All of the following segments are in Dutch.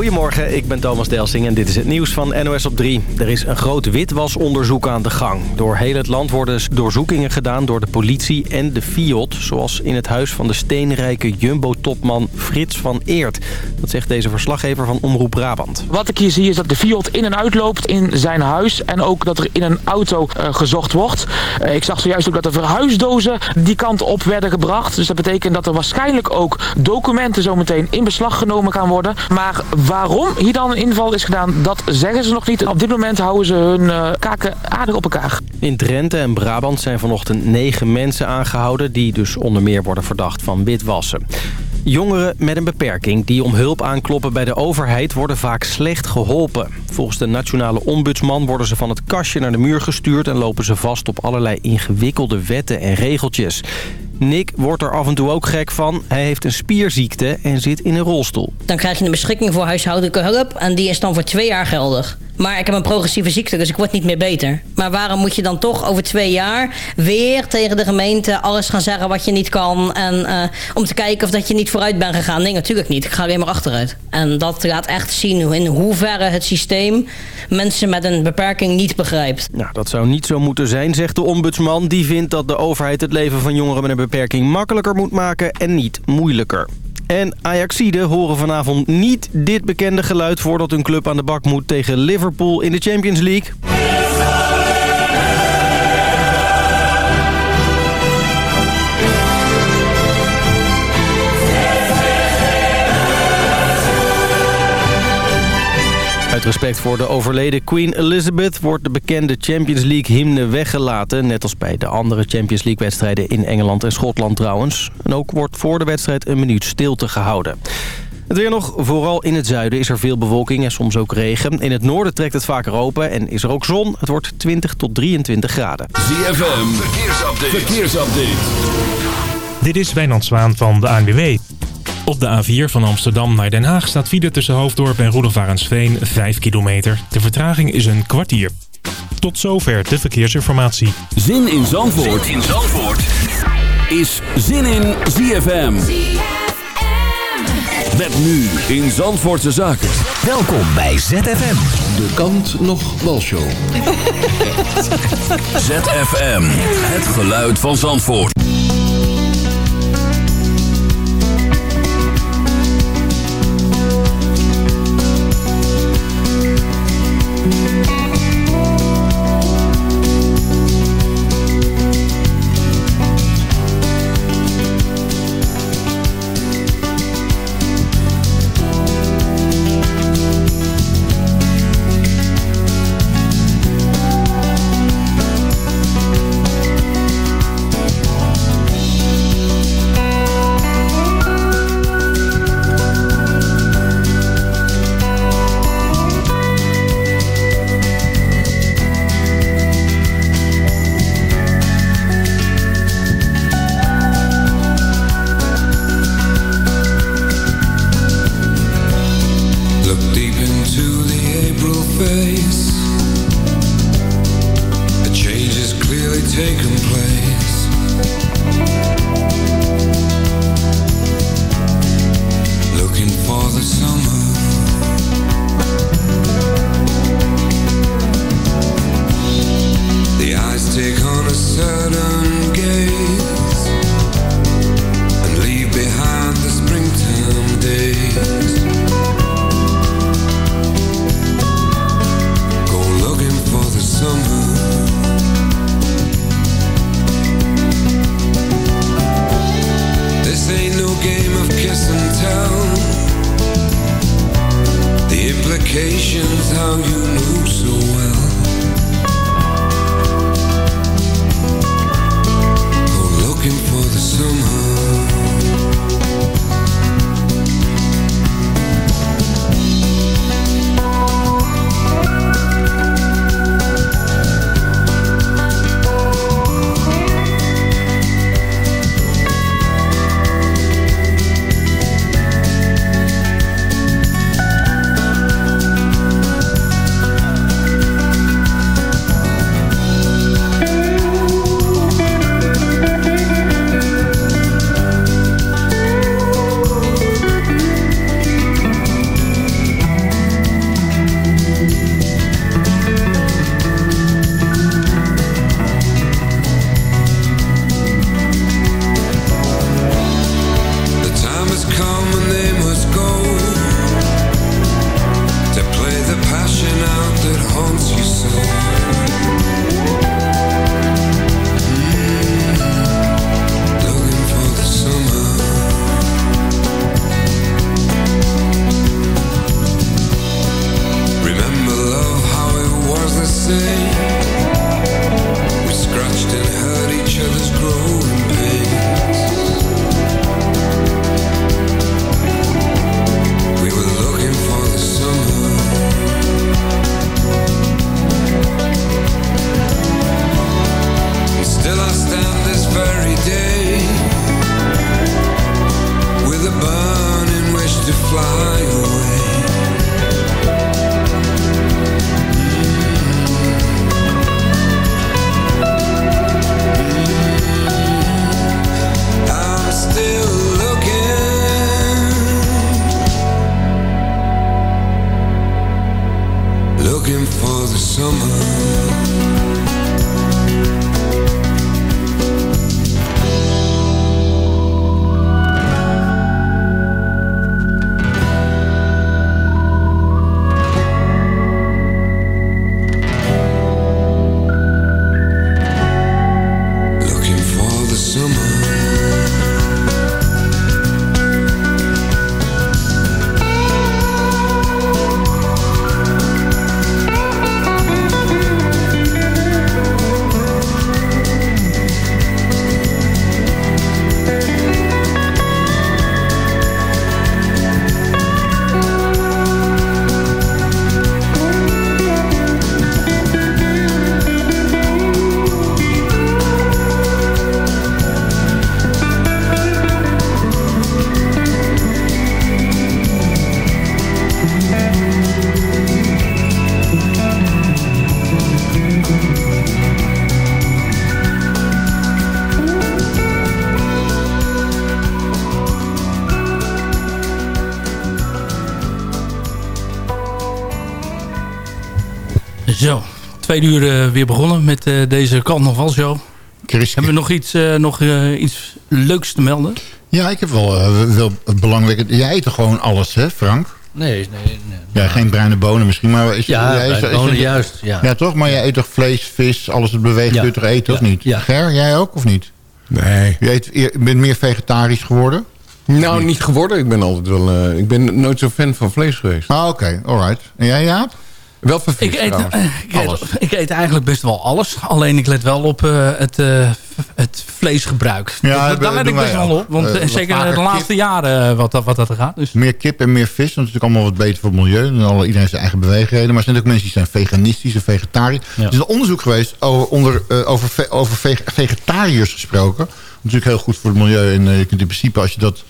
Goedemorgen, ik ben Thomas Delsing en dit is het nieuws van NOS op 3. Er is een groot witwasonderzoek aan de gang. Door heel het land worden doorzoekingen gedaan door de politie en de FIOD... zoals in het huis van de steenrijke Jumbo-topman Frits van Eert. Dat zegt deze verslaggever van Omroep Brabant. Wat ik hier zie is dat de FIOD in en uitloopt in zijn huis... en ook dat er in een auto uh, gezocht wordt. Uh, ik zag zojuist ook dat de verhuisdozen die kant op werden gebracht. Dus dat betekent dat er waarschijnlijk ook documenten zometeen in beslag genomen gaan worden... Maar waarom hier dan een inval is gedaan, dat zeggen ze nog niet. Op dit moment houden ze hun uh, kaken aardig op elkaar. In Drenthe en Brabant zijn vanochtend negen mensen aangehouden... die dus onder meer worden verdacht van witwassen. Jongeren met een beperking die om hulp aankloppen bij de overheid worden vaak slecht geholpen. Volgens de nationale ombudsman worden ze van het kastje naar de muur gestuurd... en lopen ze vast op allerlei ingewikkelde wetten en regeltjes. Nick wordt er af en toe ook gek van. Hij heeft een spierziekte en zit in een rolstoel. Dan krijg je een beschikking voor huishoudelijke hulp en die is dan voor twee jaar geldig. Maar ik heb een progressieve ziekte, dus ik word niet meer beter. Maar waarom moet je dan toch over twee jaar weer tegen de gemeente alles gaan zeggen wat je niet kan? En uh, om te kijken of dat je niet vooruit bent gegaan? Nee, natuurlijk niet. Ik ga alleen maar achteruit. En dat laat echt zien in hoeverre het systeem mensen met een beperking niet begrijpt. Nou, dat zou niet zo moeten zijn, zegt de ombudsman. Die vindt dat de overheid het leven van jongeren met een beperking makkelijker moet maken en niet moeilijker. En Ajaxide horen vanavond niet dit bekende geluid... voordat hun club aan de bak moet tegen Liverpool in de Champions League. Uit respect voor de overleden Queen Elizabeth wordt de bekende Champions League hymne weggelaten. Net als bij de andere Champions League wedstrijden in Engeland en Schotland trouwens. En ook wordt voor de wedstrijd een minuut stilte gehouden. Het weer nog, vooral in het zuiden is er veel bewolking en soms ook regen. In het noorden trekt het vaker open en is er ook zon. Het wordt 20 tot 23 graden. ZFM, verkeersupdate. verkeersupdate. Dit is Wijnand Zwaan van de ANWB. Op de A4 van Amsterdam naar Den Haag staat file tussen Hoofddorp en Roelofarensveen 5 kilometer. De vertraging is een kwartier. Tot zover de verkeersinformatie. Zin in Zandvoort, zin in Zandvoort. is Zin in ZFM. Met nu in Zandvoortse Zaken. Welkom bij ZFM. De kant nog show. ZFM, het geluid van Zandvoort. Zo, twee uur eh, weer begonnen met eh, deze carnavalshow. Chris, Hebben we nog iets, eh, nog, eh, iets leuks te melden? Ja, ik heb wel, wel belangrijk. Jij eet toch gewoon alles, hè, Frank? Nee, nee, nee. Ja, geen bruine bonen misschien, maar... Is, Ja, jij is- bruine is- bonen, is- juist, ja. Ja, toch? Maar jij eet toch vlees, vis, alles dat beweegt, Ja. kun je toch eten, of niet? ja. Ger, jij ook, of niet? Nee. Je, eet, je bent meer vegetarisch geworden? Nou, niet geworden. Ik ben altijd wel... eh, ik ben nooit zo fan van vlees geweest. Ah, oké. Alright. En jij, Jaap? Wel Ik eet, trouwens. eh, ik, eet, ik eet eigenlijk best wel alles. Alleen ik let wel op eh, het, eh, het vleesgebruik. Ja, Dus daar let ik best wel op. Want zeker de laatste kip. jaren wat, dat- wat dat er gaat. Dus Meer kip en meer vis, want het is natuurlijk allemaal wat beter voor het milieu. En alle, iedereen zijn eigen beweegreden. Maar er zijn ook mensen die zijn veganistisch en vegetarisch. Er is een onderzoek geweest over, onder, over, ve- over veg- vegetariërs gesproken. Natuurlijk heel goed voor het milieu. En je kunt in principe, als je dat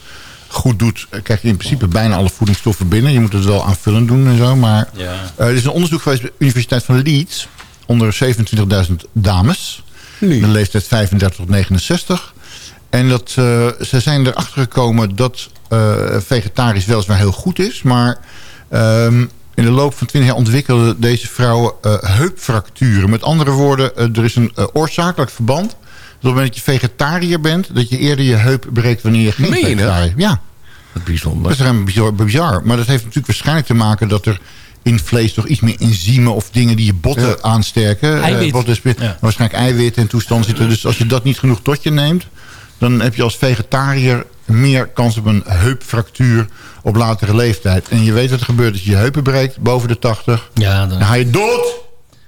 goed doet... eh, krijg je in principe bijna alle voedingsstoffen binnen. Je moet het wel aanvullend doen en zo. Maar Ja. eh, er is een onderzoek geweest bij de Universiteit van Leeds... onder 27.000 dames. De leeftijd 35 tot 69. En dat, eh, ze zijn erachter gekomen dat eh, vegetarisch weliswaar heel goed is. Maar ehm, in de loop van 20 jaar ontwikkelden deze vrouwen eh, heupfracturen. Met andere woorden, er is een oorzakelijk verband. Dat op het moment dat je vegetariër bent... dat je eerder je heup breekt wanneer je geen dat? vegetariër bent. Ja. Wat bijzonder. Dat is ruim bizar, bizar. Maar dat heeft natuurlijk waarschijnlijk te maken dat er in vlees toch iets meer enzymen of dingen die je botten Ja. aansterken. eh, Eiwit. botten, spe- Ja. Waarschijnlijk eiwit en toestand zitten. Dus als je dat niet genoeg tot je neemt, dan heb je als vegetariër meer kans op een heupfractuur op latere leeftijd. En je weet wat er gebeurt als je je heupen breekt boven de 80. Ja, dan Dan ga je dood!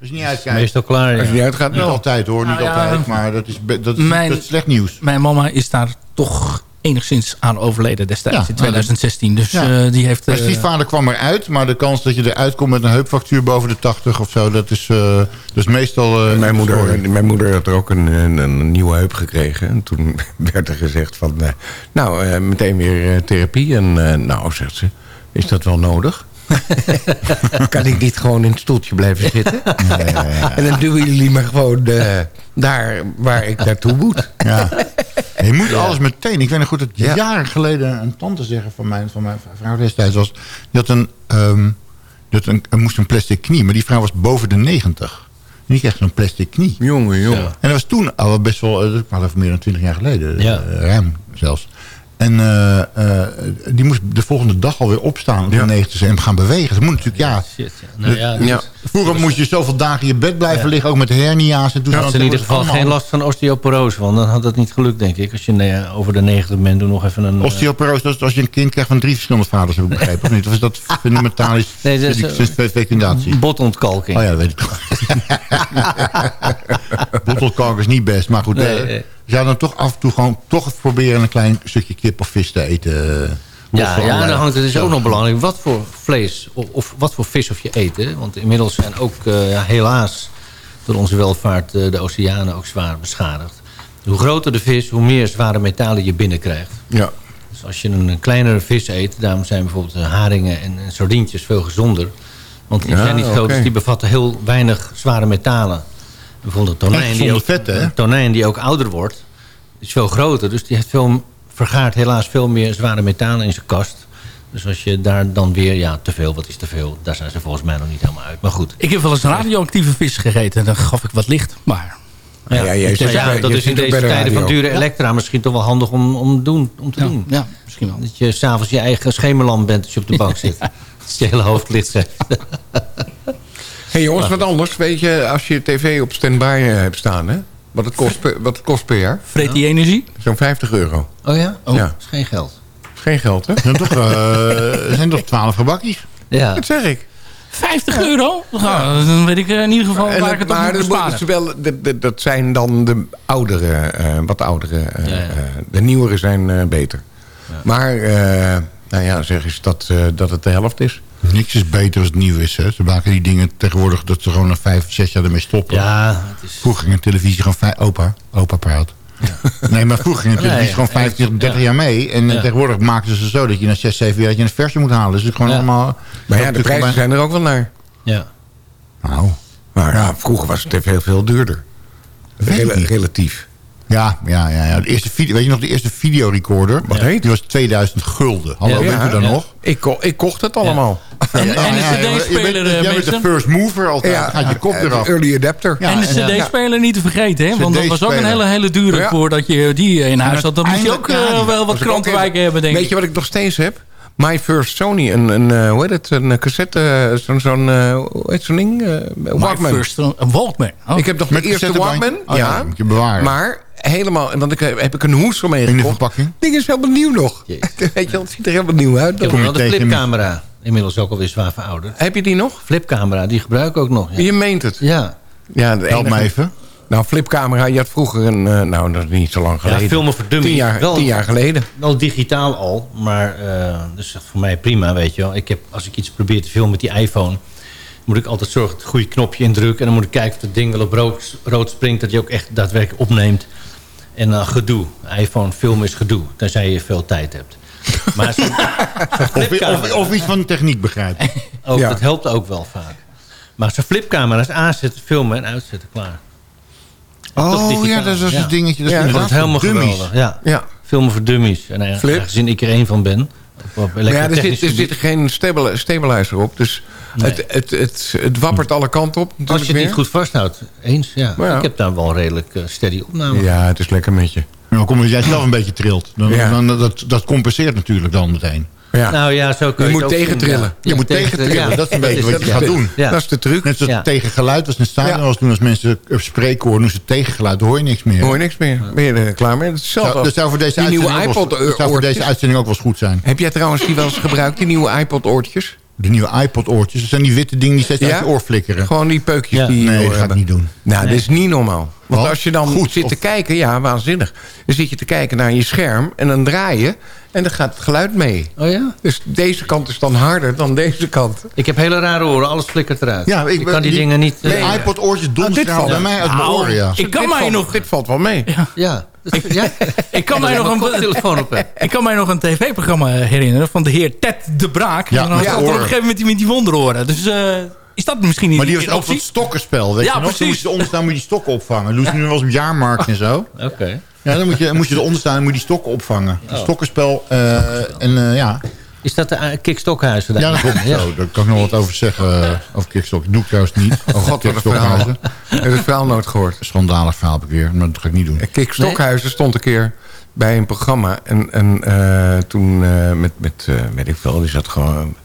Als je niet uitkijkt. meestal klaar. Als je niet uitgaat, Niet altijd hoor, niet Nou ja, altijd. Maar dat is, dat is, mijn- dat is slecht nieuws. mijn mama is daar toch enigszins aan overleden destijds Ja, in 2016. Dus Ja. eh, die heeft... Mijn eh, stiefvader kwam eruit, maar de kans dat je eruit komt met een heupfractuur boven de 80 of zo, dat is, eh, dat is meestal. eh, Mijn moeder, mijn moeder had er ook een, een, een nieuwe heup gekregen. En toen werd er gezegd van... eh, nou, eh, meteen weer eh, therapie. En eh, nou, zegt ze, is dat wel nodig? kan ik niet gewoon in het stoeltje blijven zitten? En dan duwen jullie me gewoon eh, daar waar ik naartoe moet. Ja. Je moet alles meteen. Ik weet nog goed dat Ja. jaren geleden een tante zeggen van mijn, van mijn vrouw destijds was... Die had een, ehm, die had een, moest een plastic knie, maar die vrouw was boven de 90. En die kreeg zo'n plastic knie. Jongen, jongen. En dat was toen al best wel, eh, dat was meer dan 20 jaar geleden. Ja. eh, ruim zelfs. En eh, eh, die moest de volgende dag alweer opstaan op de Ja. 90 en gaan bewegen. Dat moet natuurlijk, ja. Shit, ja. Nou ja, Ja. dus Vroeger moest je zoveel dagen in je bed blijven liggen, ook met hernia's. En toen had ze in ieder geval geen last van osteoporose. Want dan had dat niet gelukt, denk ik. Als je over de 90 bent, doe nog even een... eh, Osteoporose, dat is als je een kind krijgt van drie verschillende vaders, heb ik begrepen. Of niet? Of is dat fundamentalisch Nee, dat is, fecundatie? botontkalking. Oh ja, dat weet ik toch. Bottelkalk is niet best, maar goed. Nee, eh, nee. Zou dan toch af en toe gewoon toch proberen een klein stukje kip of vis te eten. eh, Ja, ja, en dan hangt het dus Zo. ook nog belangrijk wat voor vlees of, of wat voor vis of je eet. Hè? Want inmiddels zijn ook eh, helaas door onze welvaart eh, de oceanen ook zwaar beschadigd. Hoe groter de vis, hoe meer zware metalen je binnenkrijgt. Ja. Dus als je een, kleinere vis eet, daarom zijn bijvoorbeeld haringen en, en sardientjes veel gezonder. Want die Ja, zijn niet groot, dus die bevatten heel weinig zware metalen. Bijvoorbeeld tonijn, die ook, vetten, hè? een tonijn die ook ouder wordt, is veel groter. Dus die heeft veel, vergaart helaas veel meer zware metalen in zijn kast. Dus als je daar dan weer, ja, te veel, wat is te veel? Daar zijn ze volgens mij nog niet helemaal uit. Maar goed. Ik heb wel eens radioactieve vis gegeten. En dan gaf ik wat licht. Maar... Ja, Ja, dus dat is in deze tijden van dure elektra misschien toch wel handig om, om, doen, om te doen. Ja, misschien wel. Dat je s'avonds je eigen schemerlamp bent als je op de bank zit. Dat je hele hoofd licht zet. hey jongens, wat anders. Weet je, als je tv op standby eh, hebt staan, hè? Wat het kost per, wat het kost per jaar? Vreet die energie? Zo'n 50 euro. Oh ja? Oh. Ja. Dat is geen geld. Is geen geld, hè? Er zijn toch, eh, er zijn toch 12 gebakjes? Ja. Dat zeg ik. 50 euro? Nou, dan weet ik eh, in ieder geval En waar ik het op maar moet besparen. moet- wel, dat, zijn dan de oudere, eh, wat oudere. eh, Ja, ja. eh, de nieuwere zijn eh, beter. Maar, eh, nou ja, zeg eens dat, eh, dat het de helft is. Niks is beter als het nieuw is. Hè. Ze maken die dingen tegenwoordig dat ze gewoon na vijf, zes jaar ermee stoppen. Ja, het is... Vroeger ging een televisie gewoon... vijf- Opa, opa praat. Nee, maar vroeger ging een televisie ja, gewoon 25, 30 jaar mee. En eh, Ja. tegenwoordig maken ze zo dat je na 6, 7 jaar dat je een versie moet halen. Dus het is gewoon Ja. allemaal... Maar ja, de prijzen gewoon zijn er ook wel naar. Ja. Nou, Maar ja, vroeger was het veel, veel duurder. Rel- relatief. Ja, ja, ja, ja. De eerste video, weet je nog, de eerste videorecorder? Wat heet? Die was 2000 gulden. Hallo, Ja. weet je dat Ja. nog? Ik, ko- ik kocht het allemaal. En, en Ja, de ja, ja, je cd-speler, bent- eh, Jij bent de first mover altijd. Gaat je kop eh, eraf. Early adapter. Ja, en de cd-speler niet te vergeten, hè? Want dat was ook een hele, hele dure Ja. voordat je die in huis had. Dan moest je ook eh, ja, wel wat krantenwijken hebben, denk Weet ik. je wat ik nog steeds heb? My First Sony. Een, een eh, hoe heet het? Een eh, cassette. eh, Zo'n, zo'n eh, hoe heet zo'n ding? Walkman. My first, een Walkman. Oh. Ik heb nog Met de eerste? Walkman. Oh ja, je bewaren. Maar helemaal... En dan heb ik een hoes van In de meegekocht. verpakking. ding is helemaal nieuw nog. Jezus. Weet je het ziet er helemaal nieuw uit. Ik heb wel de flipcamera. Inmiddels ook alweer zwaar verouderd. Heb je die nog? Flipcamera, die gebruik ik ook nog. Ja. Je meent het. ja. Ja, de Help me enige- even. Nou, flipcamera. Je had vroeger een... eh, nou, dat is niet zo lang geleden. Ja, filmen voor dummies. Tien jaar, Wel- tien jaar geleden. Wel digitaal al, maar eh, dus voor mij prima, weet je wel. Ik heb, als ik iets probeer te filmen met die iPhone... moet ik altijd zorgen dat ik het goede knopje indruk... en dan moet ik kijken of het ding wel op rood, rood springt... dat je ook echt daadwerkelijk opneemt. En dan gedoe. iPhone filmen is gedoe, tenzij je veel tijd hebt. Maar Of, flipcamera... of, of iets van de techniek begrijpen. ook, Ja. Dat helpt ook wel vaak. Maar zo'n flipcamera is aanzetten, filmen en uitzetten, klaar. Oh ja, dat is dus ja. het dingetje. Dat is Ja, helemaal dummies. geweldig. Ja. Ja. Filmen voor dummies. En eh, Flip. aangezien ik er één van ben. Op, op Maar ja, er zit, er zit geen stabil- stabilizer op. Dus Nee. het, het, het, het wappert alle kanten op. Als je het niet goed vasthoudt. Eens, ja. Maar ja. Ik heb daar wel redelijk eh, steady opname. Ja, het is lekker met je. Nou, kom, als jij zelf een beetje trilt. Dan, Ja. dan, dat, dat compenseert natuurlijk dan meteen. Ja. Nou ja, zo kun Je je, moet tegentrillen. ja. Je moet tegentrillen, ja. dat is een beetje wat je Ja. gaat doen. Ja. Dat is de truc. Net zoals Ja. tegen geluid was in Stadion was toen als mensen op spreken horen, doen ze tegengeluid, dan hoor je niks meer. Hoor je niks meer. Ben je er klaar mee? Dat is Zou, als dat zou voor deze die nieuwe uitzending ook wel- dat zou voor deze uitzending ook wel eens goed zijn. Heb jij trouwens die wel eens gebruikt, die nieuwe iPod-oortjes? De nieuwe iPod-oortjes, dat zijn die witte dingen die steeds Ja? uit je oor flikkeren. Gewoon die peukjes Ja. die je Nee, dat ga ik hebben. niet doen. Nou, dat is niet normaal. Want als je dan Goed, zit te of- kijken, ja, waanzinnig. Dan zit je te kijken naar je scherm en dan draai je en dan gaat het geluid mee. Oh ja? Dus deze kant is dan harder dan deze kant. Ik heb hele rare oren. Alles flikkert eruit. Ja, ik kan die, die- dingen niet... De eh, iPod-oortjes dit domstralen valt- bij mij uit mijn Nou, oren, ja. ik kan dit mij valt, nog... Dit valt wel mee. ja. Ja. Ik kan, mij Ja, nog een, koptelefoon op ik kan mij nog een tv-programma herinneren van de heer Ted de Braak. Ja, en dan had hij op een gegeven moment die met die wonderoren. Dus eh, is dat misschien niet Maar die was ook optie? stokkenspel, weet Ja, je nog? Dan precies. moet je eronder staan, moet je die stokken opvangen. Dat doen ze nu wel eens op jaarmarkt en zo. Oké. Ja, dan moet je, dan moet je eronder staan en moet je die stokken opvangen. Oh. Een stokkenspel, eh, en eh, ja. Is dat de uh, Kik Stokhuizen? Ja, dat klopt zo. Daar kan ik nog wat over zeggen, eh, over Kickstok. Doe ik trouwens niet. Over God, wat een. Heb het verhaal nooit gehoord. Schandalig verhaal heb ik weer, maar dat ga ik niet doen. Kik Stokhuizen stond een keer bij een programma. En, en eh, toen eh, met, met eh, weet ik veel, die zat gewoon...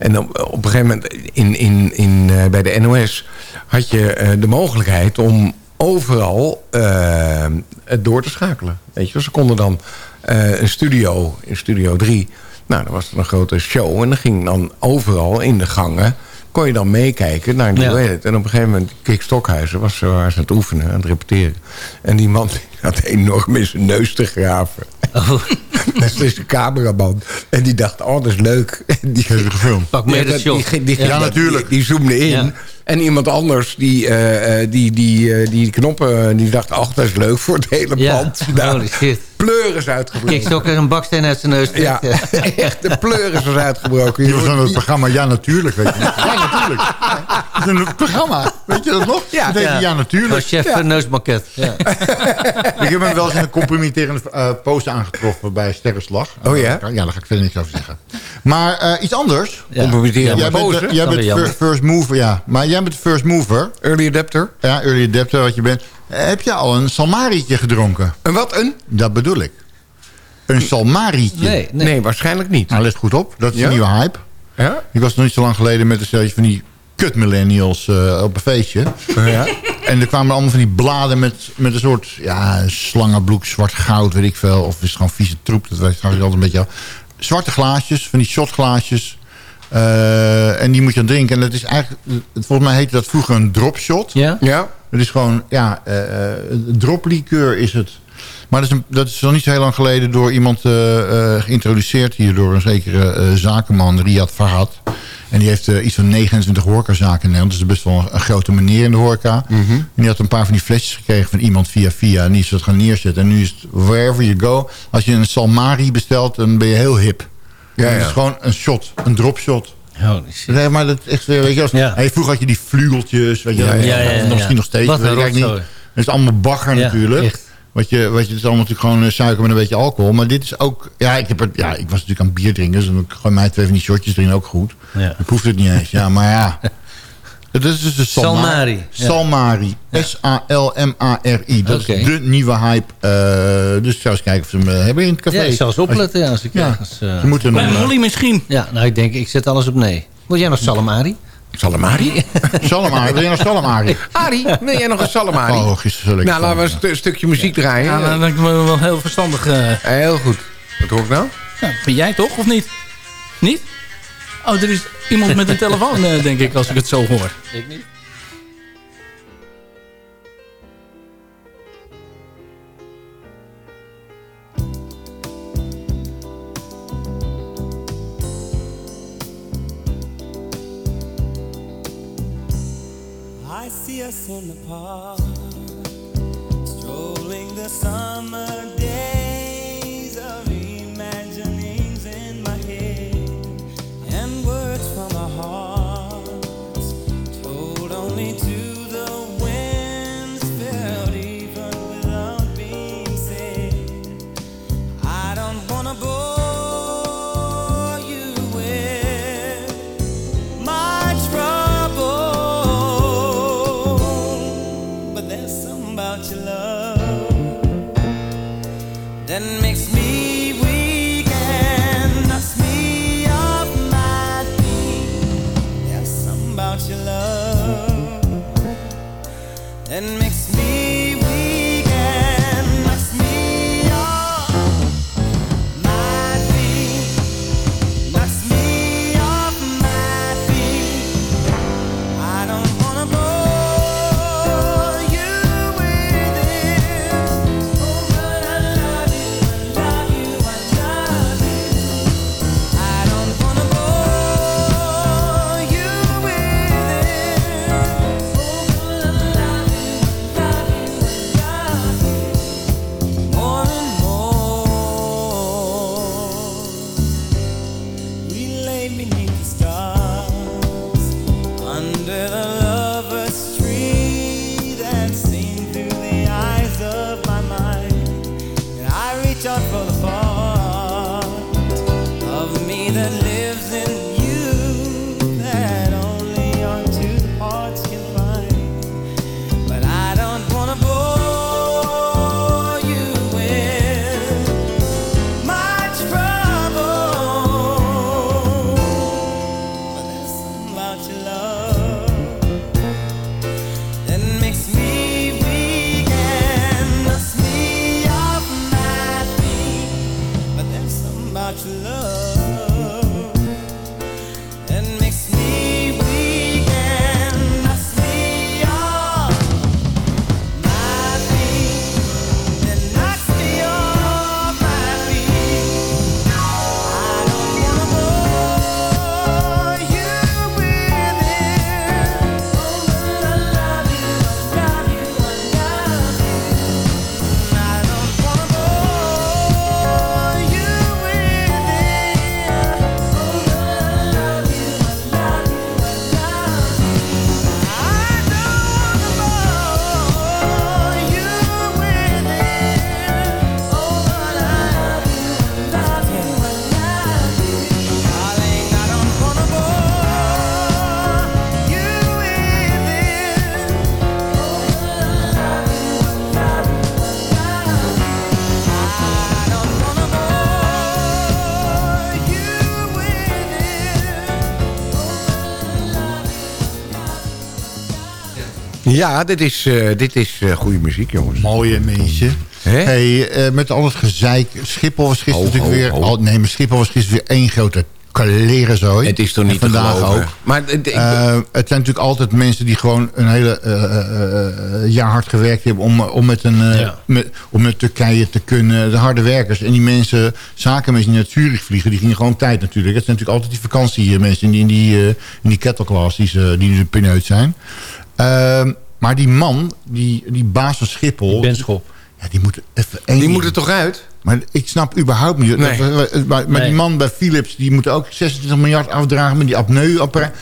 En op, op een gegeven moment in, in, in, eh, bij de NOS had je eh, de mogelijkheid om overal eh, het door te schakelen. Weet je, ze konden dan eh, een studio, in Studio 3... Nou, dat was dan een grote show. En dan ging dan overal in de gangen... kon je dan meekijken naar die Ja. En op een gegeven moment, Kik Stokhuizen was zo aan het oefenen, aan het repeteren. En die man die had enorm in zijn neus te graven. Oh, Dat is de cameraman. En die dacht, oh, dat is leuk. En die, je gefilmd? pak mee dat- shot. die, die, Ja. natuurlijk. Die, die zoomde in. Ja. En iemand anders, die, eh, eh, die, die, eh, die knoppen, die dacht... ach, dat is leuk voor het hele Ja, pand. Nou, holy shit. pleuris uitgebroken. Stokker een baksteen uit zijn neus. Ja, echt, de pleuris was uitgebroken. Je was aan het programma Ja Natuurlijk, weet je niet. Ja, natuurlijk. Dat is een programma. Weet je dat nog? Ja. Dat Ja. ja, natuurlijk. Van chef Ja. Neusmaket. Ja. Ik heb hem wel eens in een compromitterende eh post aangetroffen bij Sterrenslag. Oh ja? Ja, daar ga ik verder niks over zeggen. Maar eh, iets anders. Ja. Jij bent, jij bent first mover, ja. Maar jij bent first mover. Early adapter. Ja, early adapter wat je bent. Eh, Heb je al een salmarietje gedronken? En wat een? Dat bedoel ik. Een salmarietje. Nee, nee. Nee, waarschijnlijk niet. Nou, let goed op. Dat is Ja? een nieuwe hype. Ja? Ik was nog niet zo lang geleden met een steltje van die kut millennials eh, op een feestje. Ja? En er kwamen allemaal van die bladen met, met een soort ja, slangenbloek, zwart goud, weet ik veel. Of is het gewoon vieze troep, dat weet ik altijd een beetje af. Zwarte glaasjes, van die shotglaasjes. Eh, en die moet je dan drinken. En dat is eigenlijk, volgens mij heette dat vroeger een dropshot. Ja? Ja? Het is gewoon, ja, eh, eh, droplikeur is het. Maar dat is, een, dat is nog niet zo heel lang geleden door iemand eh, eh, geïntroduceerd hier... door een zekere eh, zakenman, Riyad Farhad. En die heeft eh, iets van 29 horecazaken in Nederland. Dus best wel een, een grote meneer in de horeca. En die had een paar van die flesjes gekregen van iemand via via. En die is dat gaan neerzetten. En nu is het wherever you go. Als je een Salmari bestelt, dan ben je heel hip. Ja, Het is gewoon een shot, een dropshot. Holy shit. Nee, maar dat is echt, weet je, als, Ja. hey, vroeger had je die vlugeltjes, weet je, Ja, ja, ja, ja, nog, ja. misschien nog steeds, Wat weet ik niet. Het is allemaal bagger Ja, natuurlijk. echt. Wat je, wat je, het is allemaal natuurlijk gewoon eh, suiker met een beetje alcohol. Maar dit is ook, ja, ik, heb er, ja, ik was natuurlijk aan bier drinken, dus dan gooi mij twee van die shotjes erin ook goed. Ja. Ik proef het niet eens, ja, maar ja. Het is dus de Salmari. Salmari. Salmari. S-A-L-M-A-R-I. Dat is de nieuwe hype. Eh, dus ik zou eens kijken of ze hem eh, hebben in het café. Ja, ik zal eens Als je- opletten ja, als ik Ja, ergens... eh, ze moeten Bij. Molly misschien. Ja, nou ik denk, ik zet alles op nee. Wil jij nog salamari? Salamari? Wil je nou Salmari? Arie, wil jij nog een salamari? Oh, gisteren zal ik nou, laten we een stukje muziek draaien. Ja, dat lijkt me wel heel verstandig. eh. Heel goed. Wat hoor ik nou? Ja, vind jij toch, of niet? Niet? Oh, er is iemand met een telefoon, eh, denk ik, als ik het zo hoor. Ik niet. Us in the park, strolling the summer Ja, dit is, eh, dit is eh, goede muziek, jongens. Mooie mensen. Hey, eh, met al het gezeik. Schiphol was gisteren Ho, natuurlijk ho, weer... ho. Oh, nee, maar Schiphol was gisteren weer één grote kalerenzooi. Het is toch niet En vandaag ook. Maar ik- het zijn natuurlijk altijd mensen die gewoon een hele eh, eh, eh, jaar hard gewerkt hebben... om, om, met een, eh, met, om met Turkije te kunnen, de harde werkers. En die mensen, zakenmensen die naar Zurich vliegen... die gingen gewoon tijd natuurlijk. Het zijn natuurlijk altijd die vakantiemensen in die, in die, in die kettleclass... die, ze, die nu pineut zijn. Ehm, maar die man, die, die baas van Schiphol... Benschop. Ja, die moet even één Die moet er toch uit? maar ik snap überhaupt niet. Nee. dat- Maar, maar Nee. die man bij Philips, die moet ook 26 miljard afdragen met die apneu-apparaat.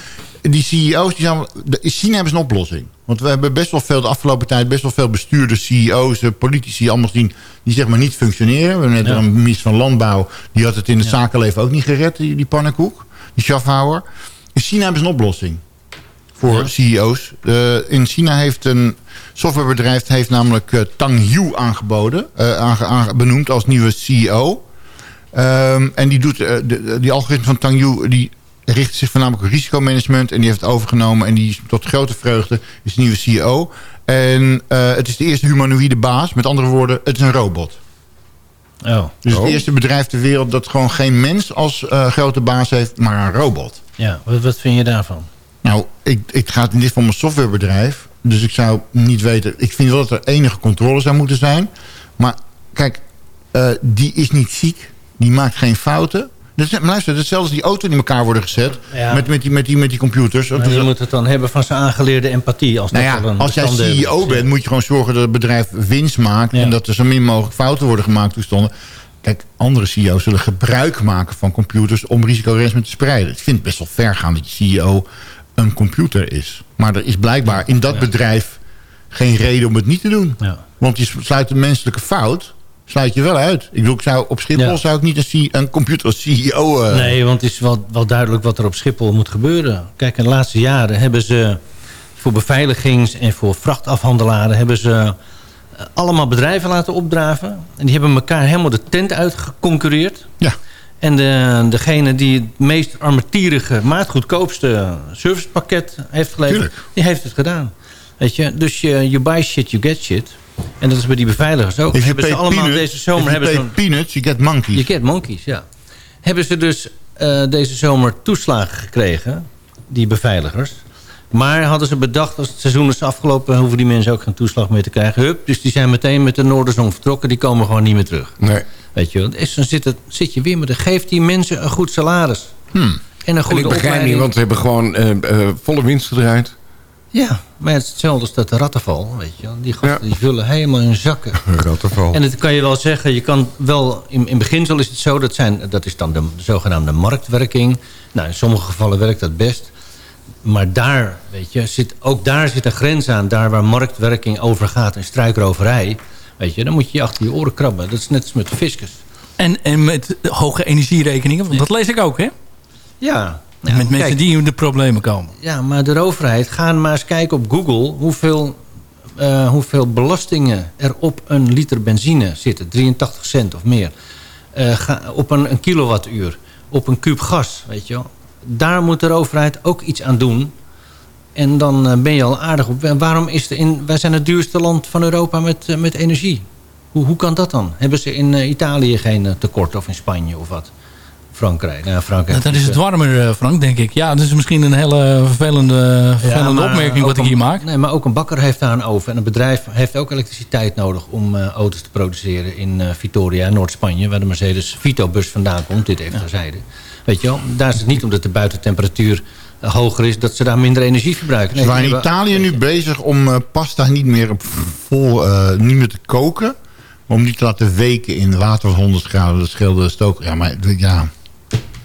Die CEO's, die zijn, de- in China hebben ze een oplossing. Want we hebben best wel veel de afgelopen tijd... best wel veel bestuurders, CEO's, eh, politici... allemaal zien die zeg maar niet functioneren. We hebben net Ja. een minister van Landbouw... die had het in het zakenleven ook niet gered, die, die pannenkoek. Die Schaffhauer. In China hebben ze een oplossing voor CEO's. Eh, in China heeft een softwarebedrijf heeft namelijk eh, Tang Yu aangeboden, eh, aange- aange- benoemd als nieuwe CEO. Ehm, en die doet eh, de, die algoritme van Tang Yu die richt zich voornamelijk op risicomanagement en die heeft het overgenomen en die is tot grote vreugde is de nieuwe CEO. En het is de eerste humanoïde baas. Met andere woorden, het is een robot. Oh. Dus Oh. het eerste bedrijf ter wereld dat gewoon geen mens als grote baas heeft, maar een robot. Ja, wat, wat vind je daarvan? Nou, ik, ik ga het in dit van mijn softwarebedrijf. Dus ik zou niet weten... Ik vind wel dat er enige controle zou moeten zijn. Maar kijk, eh, die is niet ziek. Die maakt geen fouten. Dat is, maar luister, dat is zelfs die auto die in elkaar worden gezet. Ja. Met, met, die, met, die, met die computers. Maar je moet het dan hebben van zijn aangeleerde empathie. Als, Nou dat ja, als jij. CEO bent, moet je gewoon zorgen dat het bedrijf winst maakt. En dat er zo min mogelijk fouten worden gemaakt toestonden. Kijk, andere CEO's zullen gebruik maken van computers om risicomanagement te spreiden. Ik vind het best wel ver gaan dat je CEO een computer is. Maar er is blijkbaar in dat bedrijf geen reden om het niet te doen. Want je sluit een menselijke fout, sluit je wel uit. Ik bedoel, ik zou, op Schiphol Ja. zou ik niet een, een computer als CEO... eh, Nee, want het is wel, wel duidelijk wat er op Schiphol moet gebeuren. Kijk, in de laatste jaren hebben ze voor beveiligings- en voor vrachtafhandelaren... hebben ze eh, allemaal bedrijven laten opdraven. En die hebben elkaar helemaal de tent uitgeconcurreerd. Ja. En de, degene die het meest armetierige, maar het goedkoopste servicepakket heeft geleverd... Tuurlijk. die heeft het gedaan. Weet je? Dus je you buy shit, you get shit. En dat is bij die beveiligers ook. You Hebben ze allemaal peanuts- deze zomer... you hebben ze zo'n- peanuts, you get monkeys. je get monkeys, ja. Hebben ze dus eh, deze zomer toeslagen gekregen, die beveiligers. Maar hadden ze bedacht, als het seizoen is afgelopen... hoeven die mensen ook geen toeslag meer te krijgen. Hup, dus die zijn meteen met de Noorderzon vertrokken. Die komen gewoon niet meer terug. Nee. Weet je. Dus dan zit, het, zit je weer met de... Geef die mensen een goed salaris. En een En goede ik begrijp opleiding. niet, want ze hebben gewoon eh, eh, volle winst gedraaid. Ja, maar het is hetzelfde als dat de rattenval, weet je. Die gasten die vullen helemaal hun zakken. Rattenval. En dat kan je wel zeggen, je kan wel, in, in beginsel is het zo, dat, zijn, dat is dan de, zogenaamde marktwerking. Nou, in sommige gevallen werkt dat best. Maar daar, weet je, zit, ook daar zit een grens aan. Daar waar marktwerking overgaat en struikroverij, weet je, dan moet je je achter je oren krabben. Dat is net als met de fiscus. En, en met hoge energierekeningen, want dat lees ik ook, hè? Ja. met mensen kijk. die in de problemen komen. Ja, maar de overheid, ga maar eens kijken op Google... hoeveel, eh, hoeveel belastingen er op een liter benzine zitten. 83 cent of meer. Eh, ga, op een, een kilowattuur. Op een kuub gas, weet je wel. Daar moet de overheid ook iets aan doen. En dan eh, ben je al aardig op. Waarom is er in... Wij zijn het duurste land van Europa met, eh, met energie. Hoe, hoe kan dat dan? Hebben ze in eh, Italië geen tekort of in Spanje of wat? Frankrijk. Nou, Frankrijk Dan is het warmer, Frank, denk ik. Ja, dat is misschien een hele vervelende, vervelende opmerking wat ik een- hier maak. Nee, maar ook een bakker heeft daar een oven. En een bedrijf heeft ook elektriciteit nodig om auto's te produceren in eh, Vitoria, Noord-Spanje, waar de Mercedes Vito-bus vandaan komt. Dit even terzijde. Weet je wel, daar is het niet omdat de buitentemperatuur hoger is, dat ze daar minder energie verbruiken. Ze waren in hebben- Italië nu bezig om eh, pasta niet meer, op vol, eh, niet meer te koken. Maar om die te laten weken in water van 100 graden. Dat scheelde stoken. Ja, maar ja.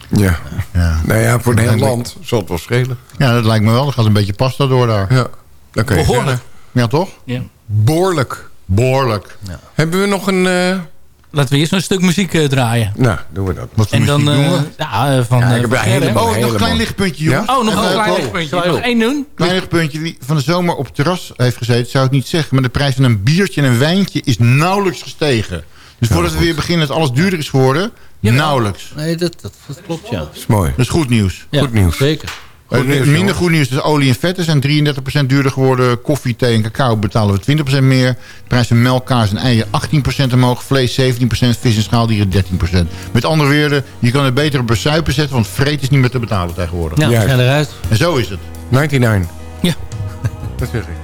Ja. ja. Nou ja, voor een heel land zal het wel schelen. Ja, dat lijkt me wel. Er gaat een beetje pasta door daar. Ja, dan kun je Behoorlijk. Ja, toch? Ja. Behoorlijk. Behoorlijk. Hebben we nog een... eh, Laten we eerst een stuk muziek eh, draaien. Nou, doen we dat. Wat voor En dan, muziek doen we? ja, van, Ja, ik heb van een Ger, hele hè? mooie- Oh, nog een klein lichtpuntje, Ja? jongens. Oh, nog een klein oh, lichtpuntje. Nog één doen. Klein lichtpuntje. Wie van de zomer op het terras heeft gezeten, zou ik niet zeggen. Maar de prijs van een biertje en een wijntje is nauwelijks gestegen. Dus voordat we weer beginnen dat alles duurder is geworden, nauwelijks. Nee, dat, dat, dat klopt, ja. Dat is mooi. Dat is goed nieuws. ja Goed nieuws. Zeker. Eh, Goed nieuws, minder goed nieuws is olie en vetten zijn 33% duurder geworden. Koffie, thee en cacao betalen we 20% meer. De prijs van melk, kaas en eieren 18% omhoog. Vlees 17%, vis en schaaldieren 13%. Met andere woorden, je kan het beter op besuipen zetten... want vreet is niet meer te betalen tegenwoordig. Ja, we gaan eruit. En zo is het. 99. Ja. Dat zeg ik.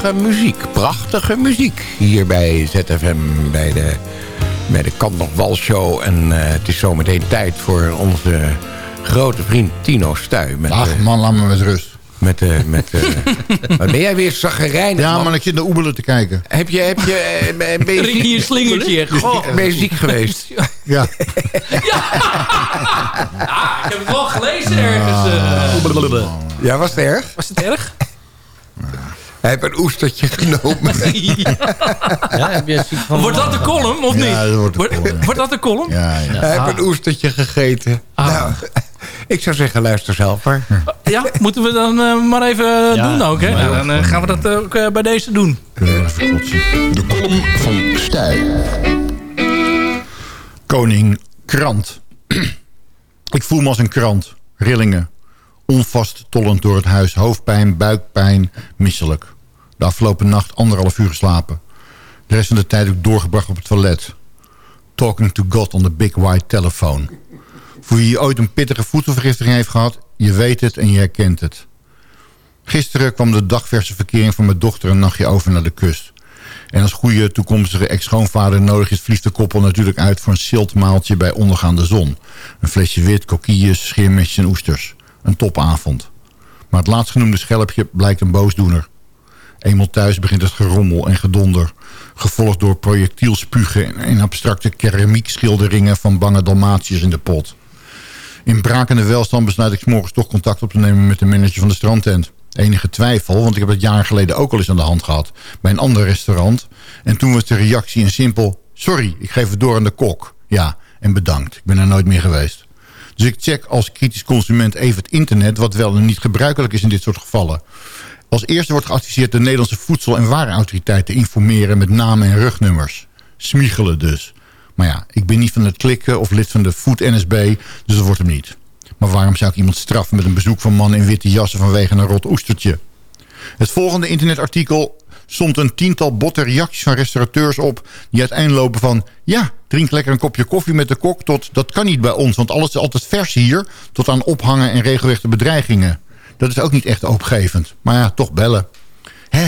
Prachtige muziek, prachtige muziek. Hier bij ZFM, bij de, bij de Kant nog Wal Show. En eh, het is zometeen tijd voor onze grote vriend Tino Stuy. Met, Ach eh, man, laat me met rust. Met, eh met, eh, wat ben jij weer zaggerijnig, Ja, man? man, ik zit naar Oebelen te kijken. Heb je, heb je, ben ben je ziek- hier een slingertje. Goh. Ben je ziek geweest? Ja. Ah, ik heb het wel gelezen ergens. eh. Ja, was het erg? Was het erg? Hij heeft een oestertje genomen. Ja, heb je ziek van... Wordt dat de column of niet? Ja, dat wordt de Wordt- column. Wordt dat de column? Ja, ja. Hij heeft een oestertje gegeten. Nou, ik zou zeggen, luister zelf maar. Ja, moeten we dan eh, maar even Ja. doen ook, hè? Nou, dan eh, gaan we dat ook eh, bij deze doen. De kolom van Stijl. Koning Krant. Ik voel me als een krant. Rillingen. Onvast tollend door het huis. Hoofdpijn, buikpijn, misselijk. De afgelopen nacht anderhalf uur geslapen. De rest van de tijd ook doorgebracht op het toilet. Talking to God on the big white telephone. Voor wie ooit een pittige voedselvergiftiging heeft gehad... je weet het en je herkent het. Gisteren kwam de dagverse verkering van mijn dochter een nachtje over naar de kust. En als goede toekomstige ex-schoonvader nodig is vliegt de koppel natuurlijk uit voor een siltmaaltje bij ondergaande zon. Een flesje wit, kokkies, scheermesjes en oesters. Een topavond. Maar het laatstgenoemde schelpje blijkt een boosdoener. Eenmaal thuis begint het gerommel en gedonder. Gevolgd door projectielspugen en abstracte keramiekschilderingen van bange dalmatiërs in de pot. In brakende welstand besluit ik morgens toch contact op te nemen met de manager van de strandtent. Enige twijfel, want ik heb het jaren geleden ook al eens aan de hand gehad. Bij een ander restaurant. En toen was de reactie een simpel... Sorry, ik geef het door aan de kok. Ja, en bedankt. Ik ben er nooit meer geweest. Dus ik check als kritisch consument even het internet... wat wel en niet gebruikelijk is in dit soort gevallen. Als eerste wordt geadviseerd de Nederlandse Voedsel- en Warenautoriteit te informeren met namen en rugnummers. Smiegelen dus. Maar ja, ik ben niet van het klikken of lid van de Food NSB, dus dat wordt hem niet. Maar waarom zou ik iemand straffen met een bezoek van mannen in witte jassen vanwege een rot oestertje? Het volgende internetartikel somt een tiental botte reacties van restaurateurs op... die uiteenlopen van... ja, drink lekker een kopje koffie met de kok... tot dat kan niet bij ons, want alles is altijd vers hier... tot aan ophangen en regelrechte bedreigingen. Dat is ook niet echt opgevend. Maar ja, toch bellen. Hè,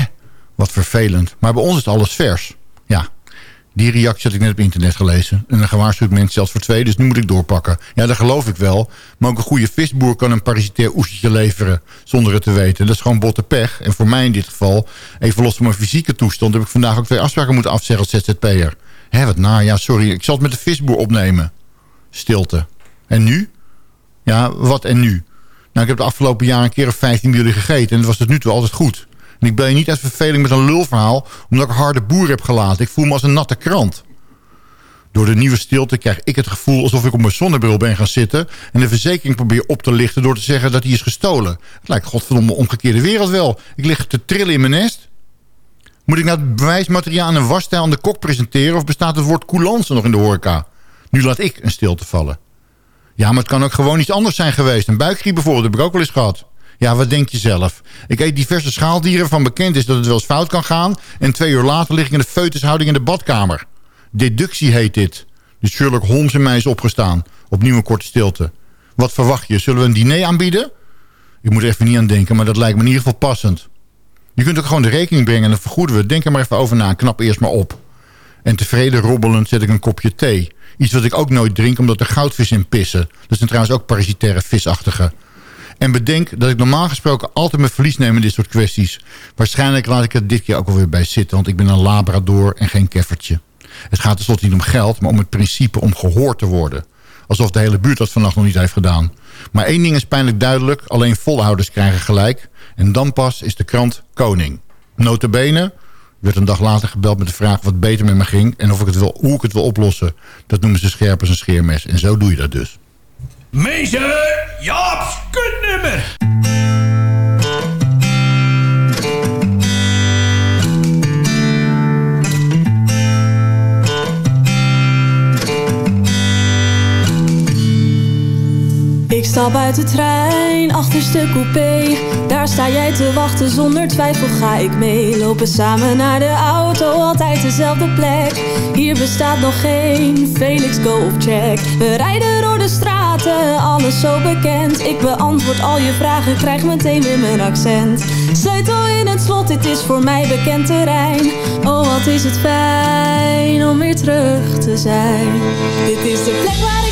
wat vervelend. Maar bij ons is alles vers. Ja, die reactie had ik net op internet gelezen. En een gewaarschuwd mens zelfs voor twee, dus nu moet ik doorpakken. Ja, dat geloof ik wel. Maar ook een goede visboer kan een parasitair oestertje leveren... zonder het te weten. Dat is gewoon botte pech. En voor mij in dit geval, even los van mijn fysieke toestand... heb ik vandaag ook twee afspraken moeten afzeggen als ZZP'er. Hé, wat na, ja, sorry. Ik zal het met de visboer opnemen. Stilte. En nu? Ja, wat en nu? Nou, ik heb de afgelopen jaar een keer of 15 bij jullie gegeten... en dat was tot nu toe altijd goed. En ik ben je niet uit verveling met een lulverhaal... omdat ik een harde boer heb gelaten. Ik voel me als een natte krant. Door de nieuwe stilte krijg ik het gevoel alsof ik op mijn zonnebril ben gaan zitten... en de verzekering probeer op te lichten door te zeggen dat die is gestolen. Het lijkt godverdomme omgekeerde wereld wel. Ik lig te trillen in mijn nest. Moet ik nou het bewijsmateriaal en een wasstijl aan de kok presenteren... of bestaat het woord coulance nog in de horeca? Nu laat ik een stilte vallen. Ja, maar het kan ook gewoon iets anders zijn geweest. Een buikgriep bijvoorbeeld heb ik ook wel eens gehad. Ja, wat denk je zelf? Ik eet diverse schaaldieren van bekend is dat het wel eens fout kan gaan... en twee uur later lig ik in de foetushouding in de badkamer. Deductie heet dit. De Sherlock Holmes in mij is opgestaan. Opnieuw een korte stilte. Wat verwacht je? Zullen we een diner aanbieden? Ik moet er even niet aan denken, maar dat lijkt me in ieder geval passend. Je kunt ook gewoon de rekening brengen en dan vergoeden we. Denk er maar even over na, knap eerst maar op. En tevreden robbelend zet ik een kopje thee. Iets wat ik ook nooit drink, omdat er goudvis in pissen. Dat zijn trouwens ook parasitaire visachtige. En bedenk dat ik normaal gesproken altijd mijn verlies neem in dit soort kwesties. Waarschijnlijk laat ik er dit keer ook alweer bij zitten, want ik ben een labrador en geen keffertje. Het gaat tenslotte niet om geld, maar om het principe om gehoord te worden. Alsof de hele buurt dat vannacht nog niet heeft gedaan. Maar één ding is pijnlijk duidelijk, alleen volhouders krijgen gelijk. En dan pas is de krant koning. Notabene, werd een dag later gebeld met de vraag wat beter met me ging... en of ik het wil, hoe ik het wil oplossen. Dat noemen ze scherp als een scheermes. En zo doe je dat dus. Meester Jaap's kutnummer. Ik stap uit de trein, achterste coupé. Daar sta jij te wachten, zonder twijfel ga ik mee. Lopen samen naar de auto, altijd dezelfde plek. Hier bestaat nog geen Felix Go of. We rijden door de straten, alles zo bekend. Ik beantwoord al je vragen, krijg meteen weer mijn accent. Sleutel in het slot, dit is voor mij bekend terrein. Oh, wat is het fijn om weer terug te zijn. Dit is de plek waar ik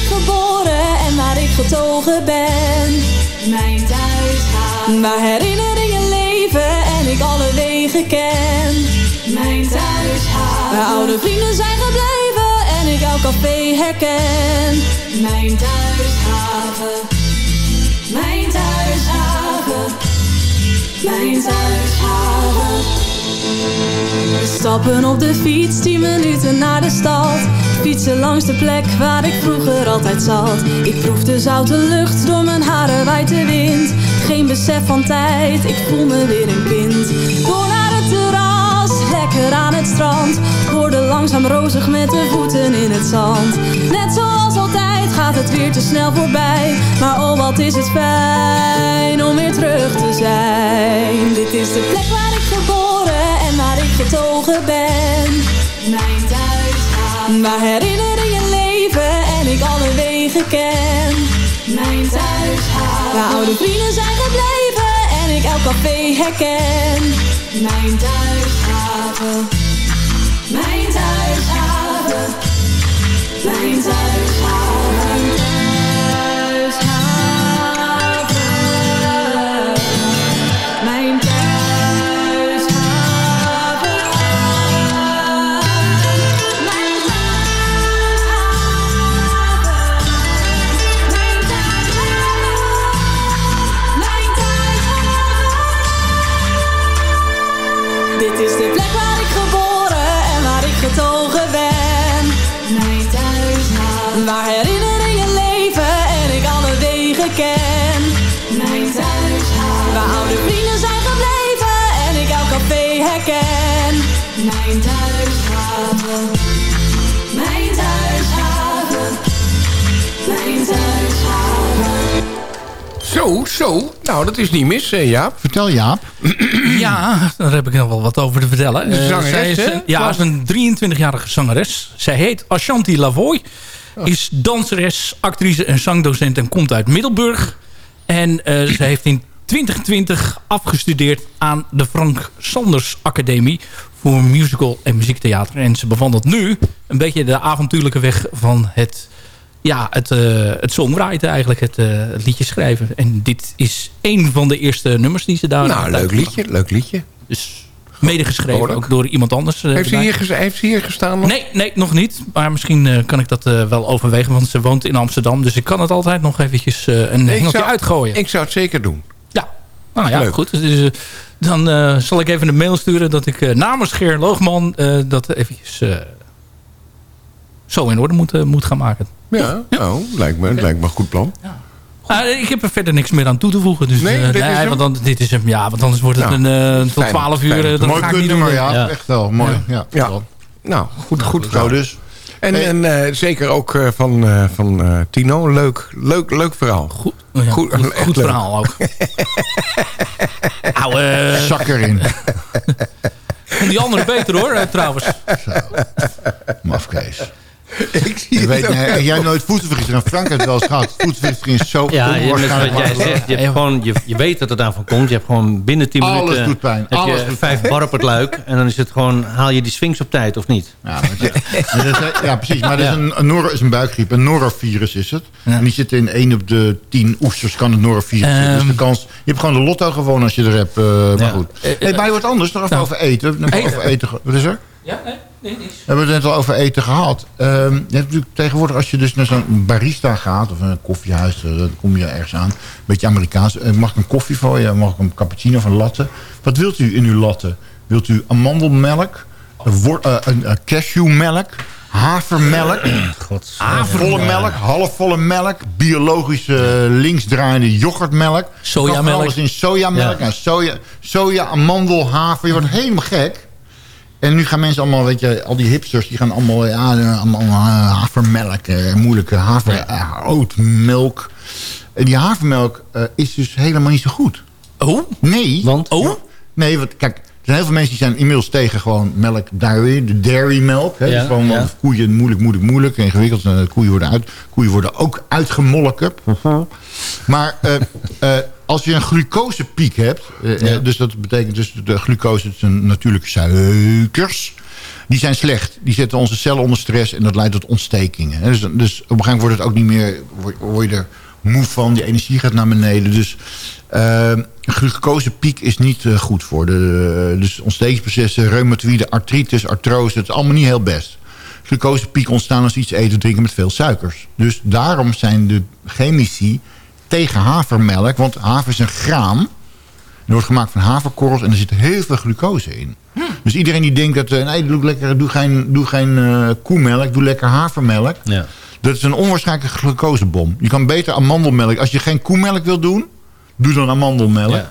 waar ik getogen ben. Mijn thuishaven. Waar herinneringen leven en ik alle wegen ken. Mijn thuishaven. Waar oude vrienden zijn gebleven en ik elk café herken. Mijn thuishaven. Mijn thuishaven. Mijn thuishaven. We stappen op de fiets, 10 minuten naar de stad. Fietsen langs de plek waar ik vroeger altijd zat. Ik proef de zoute lucht, door mijn haren waait de wind. Geen besef van tijd, ik voel me weer een kind. Door naar het terras, lekker aan het strand. Word langzaam rozig met de voeten in het zand. Net zoals altijd gaat het weer te snel voorbij. Maar oh wat is het fijn om weer terug te zijn. Dit is de plek waar ik getogen ben. Mijn thuishaven. Waar herinneringen leven en ik alle wegen ken. Mijn thuishaven. Waar oude vrienden zijn gebleven en ik elk café herken. Mijn thuishaven. Mijn thuishaven. Mijn thuishaven. Thuishaven. Zo. Nou, dat is niet mis, eh, Jaap. Vertel Jaap. Ja, daar heb ik nog wel wat over te vertellen. Eh, zangeres, zij is, eh, Ja, is een 23-jarige zangeres. Zij heet Ashanti Lavoy. Is danseres, actrice en zangdocent en komt uit Middelburg. En eh, ze heeft in 2020 afgestudeerd aan de Frank Sanders Academie voor musical en muziektheater. En ze bewandelt nu een beetje de avontuurlijke weg van het, ja, het, eh het songwriten eigenlijk, het, eh, het liedje schrijven. En dit is een van de eerste nummers die ze daar Nou, leuk liedje, leuk liedje. Dus medegeschreven Behoorlijk. ook door iemand anders. eh, Heeft ze, hier, heeft ze hier gestaan nog? Nee, nee, nog niet. Maar misschien kan ik dat wel overwegen. Want ze woont in Amsterdam. Dus ik kan het altijd nog eventjes een hengeltje zou- uitgooien. Ik zou het zeker doen. Ja, nou ja, Leuk. goed. Dus, dan zal ik even een mail sturen dat ik namens Geer Loogman dat eventjes zo in orde moet, moet gaan maken. Ja, nou, lijkt me, lijkt me een goed plan. Ah, ik heb er verder niks meer aan toe te voegen. Dus, Nee, eh, dit is hem? want dan, dit is hem. Ja, want anders wordt het Nou, een, eh, tot fijn, 12 uur. eh, dat Mooi ga ik niet ja. Echt wel. Mooi. Ja. Ja. wel. Nou, goed, goed Zo dus. En, Hey. en eh, zeker ook eh, van, eh, van eh, Tino. Leuk, leuk, leuk verhaal. Goed, ja, goed, Goed- verhaal ook. nou, eh, Zak erin. die andere beter hoor, trouwens. Mafkees. ik zie het weet, ook. nee, jij nooit voedselvergiftiging. En Frank heeft het wel eens gehad. Voedselvergiftiging is zo Ja, je, wat jij zegt, je, hebt gewoon, je, je weet dat het daarvan komt. Je hebt gewoon binnen 10 Alles minuten doet pijn, heb alles je doet vijf pijn. bar op het luik. En dan is het gewoon, haal je die sphinx op tijd of niet? Ja, maar het dat is- ja, precies. Maar dat is een, een nor is een buikgriep. Een norovirus is het. En die zit in 1 op de 10 oesters kan het norovirus zitten. Dus de kans... Je hebt gewoon de lotto gewonnen als je er hebt. eh, maar goed. Hey, maar wat anders. Nog even nou, over eten. Nog even over eten. ge- Wat is er? Ja, nee, nee, niks. We hebben het net al over eten gehad. Ehm, je hebt natuurlijk tegenwoordig als je dus naar zo'n barista gaat... of een koffiehuis, eh, dan kom je ergens aan. Een beetje Amerikaans. Eh, mag ik een koffie voor je? Mag ik een cappuccino of een latte? Wat wilt u in uw latte? Wilt u amandelmelk? Een wor- eh, een, cashewmelk? Havermelk? volle melk? Halfvolle melk? Biologische linksdraaiende yoghurtmelk? Sojamelk. Alles in sojamelk. Ja. en soja, soja, amandel, haver. Je wordt helemaal gek. En nu gaan mensen allemaal, weet je, al die hipsters, die gaan allemaal, ja, allemaal eh, havermelk, eh, moeilijke haver, eh, ootmelk. En die havermelk is dus helemaal niet zo goed. Oh? Nee. Want? Oh? Nee, want kijk, er zijn heel veel mensen die zijn inmiddels tegen gewoon melk, dairy, de dairy melk. Hè, Ja, dus gewoon ja. koeien moeilijk, moeilijk, moeilijk, ingewikkeld. Koeien, worden uit, koeien worden ook uitgemolken. Maar eh, eh, als je een glucosepiek hebt, eh, eh, dus dat betekent dus de glucose, het zijn natuurlijke suikers. Die zijn slecht. Die zetten onze cellen onder stress en dat leidt tot ontstekingen. Dus, dus op een gegeven moment wordt het ook niet meer, word, je er moe van, die energie gaat naar beneden. Dus een glucosepiek is niet eh, goed voor. De, dus ontstekingsprocessen, reumatoïde, artritis, artrose, het is allemaal niet heel best. Glucosepiek ontstaan als iets eten drinken met veel suikers. Dus daarom zijn de chemici tegen havermelk. Want haver is een graan. Het wordt gemaakt van haverkorrels en er zit heel veel glucose in. Dus iedereen die denkt dat... eh, nee, doe, lekker, doe geen, doe geen eh, koemelk, doe lekker havermelk. Ja. Dat is een onwaarschijnlijke glucosebom. Je kan beter amandelmelk... Als je geen koemelk wil doen, doe dan amandelmelk. Ja.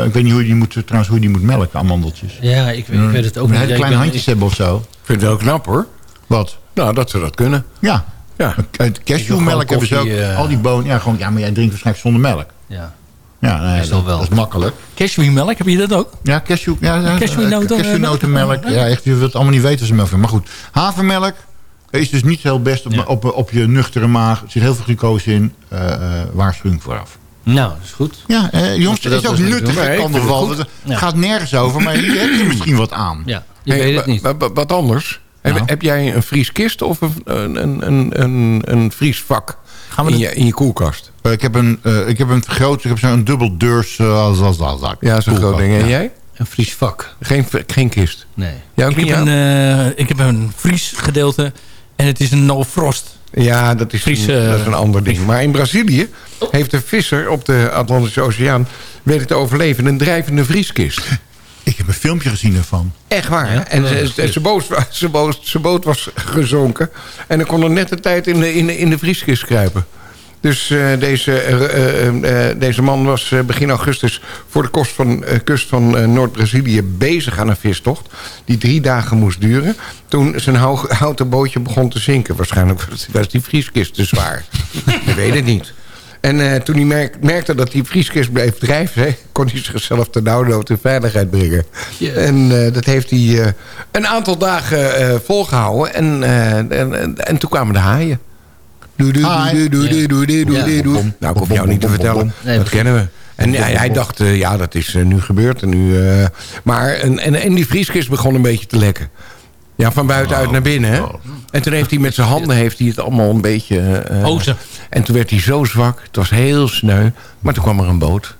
Eh, ik weet niet hoe je die moet, trouwens hoe je die moet melken, amandeltjes. Ja, ik, ik weet het ook Moet niet. hele kleine handjes hebben of zo. Ik vind het wel knap hoor. Wat? Nou, dat ze dat kunnen. Ja. Ja. Uit cashewmelk hebben ze ook. eh, Al die bonen. Ja, gewoon, ja, maar jij drinkt waarschijnlijk zonder melk. Ja. Ja, nee, Meestal dat, wel. dat is makkelijk. Cashewmelk, heb je dat ook? Ja, cashew, ja, ja, Cashewnoten, eh, cashewnotenmelk. Ja, echt, je wilt het allemaal niet weten wat ze melk vinden. Maar goed, havermelk is dus niet heel best op, Ja. op, op je nuchtere maag. Er zit heel veel glucose in. Eh, eh, waarschuwing vooraf. Nou, dat is goed. Ja, eh, jongens, Dat het is ook dus nuttig. het goed. Het gaat nergens over, maar hier heb je misschien wat aan. Ja. Je Hey, weet het niet. wa- wa- wat anders? Heb, Nou. heb jij een vrieskist of een, een, een, een, een vriesvak Gaan we in je, in je koelkast? Eh, ik, heb een, eh, ik heb een groot, ik heb zo'n dubbeldeurs uh, zak. Ja, zo'n groot ding. En jij? Een vriesvak. Geen, geen kist? Nee. Ja, Ik heb, een, eh, ik heb een vriesgedeelte en het is een no frost. Ja, dat is, Fries, een, eh, dat is een ander ding. Maar in Brazilië heeft een visser op de Atlantische Oceaan... weten te overleven een drijvende vrieskist. Ik heb een filmpje gezien ervan. Echt waar. En ze- ze- zijn boot, boot, zijn boot was gezonken. En dan kon er net de tijd in de, in de, in de vrieskist kruipen. Dus eh, deze, eh, eh, eh, deze man was eh, begin augustus voor de kust van, kust van eh, Noord-Brazilië bezig aan een vistocht. Die drie dagen moest duren. Toen zijn hou- houten bootje begon te zinken. Waarschijnlijk was- was die vrieskist te zwaar. Je weet het niet. En eh, toen hij merk- merkte dat die vrieskist bleef drijven... hè, kon hij zichzelf ter nauwnood in veiligheid brengen. En eh, dat heeft hij eh, een aantal dagen eh, volgehouden. En, eh, en, en, en toen kwamen de haaien. Doe, doe, Haai. doe, doe, doe, doe, doe, doe, Ja. doe, doe. Nou, ik hoef jou niet te vertellen. Nee, dat kennen we. En hij, hij dacht, ja, dat is nu gebeurd. En nu, eh, maar en, en, en die vrieskist begon een beetje te lekken. Ja, van buitenuit naar binnen. Hè? En toen heeft hij met zijn handen heeft hij het allemaal een beetje... eh, Ozen. En toen werd hij zo zwak. Het was heel sneu. Maar toen kwam er een boot.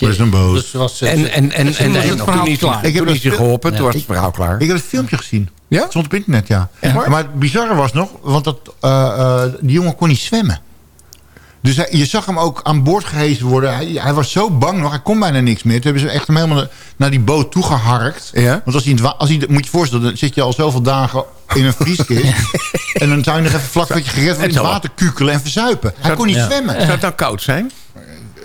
Dat is een boot. Dus was, eh, En, en, en, en, toen was en het toen verhaal is klaar. hij, Ik heb toen is hij geholpen. Ja. Toen was het verhaal klaar. Ik heb het filmpje gezien. Ja? Het stond op internet, ja. Maar het bizarre was nog, want dat, eh, eh, die jongen kon niet zwemmen. Dus hij- je zag hem ook aan boord gehezen worden. Hij, hij was zo bang nog, hij kon bijna niks meer. Toen hebben ze echt hem helemaal naar die boot toegeharkt. Ja? Want als hij, als hij, moet je je voorstellen, dan zit je al zoveel dagen in een vrieskist. en dan zou je nog even vlak wat je gered wordt in het water kukelen en verzuipen. Hij kon niet zwemmen. Zou het nou koud zijn?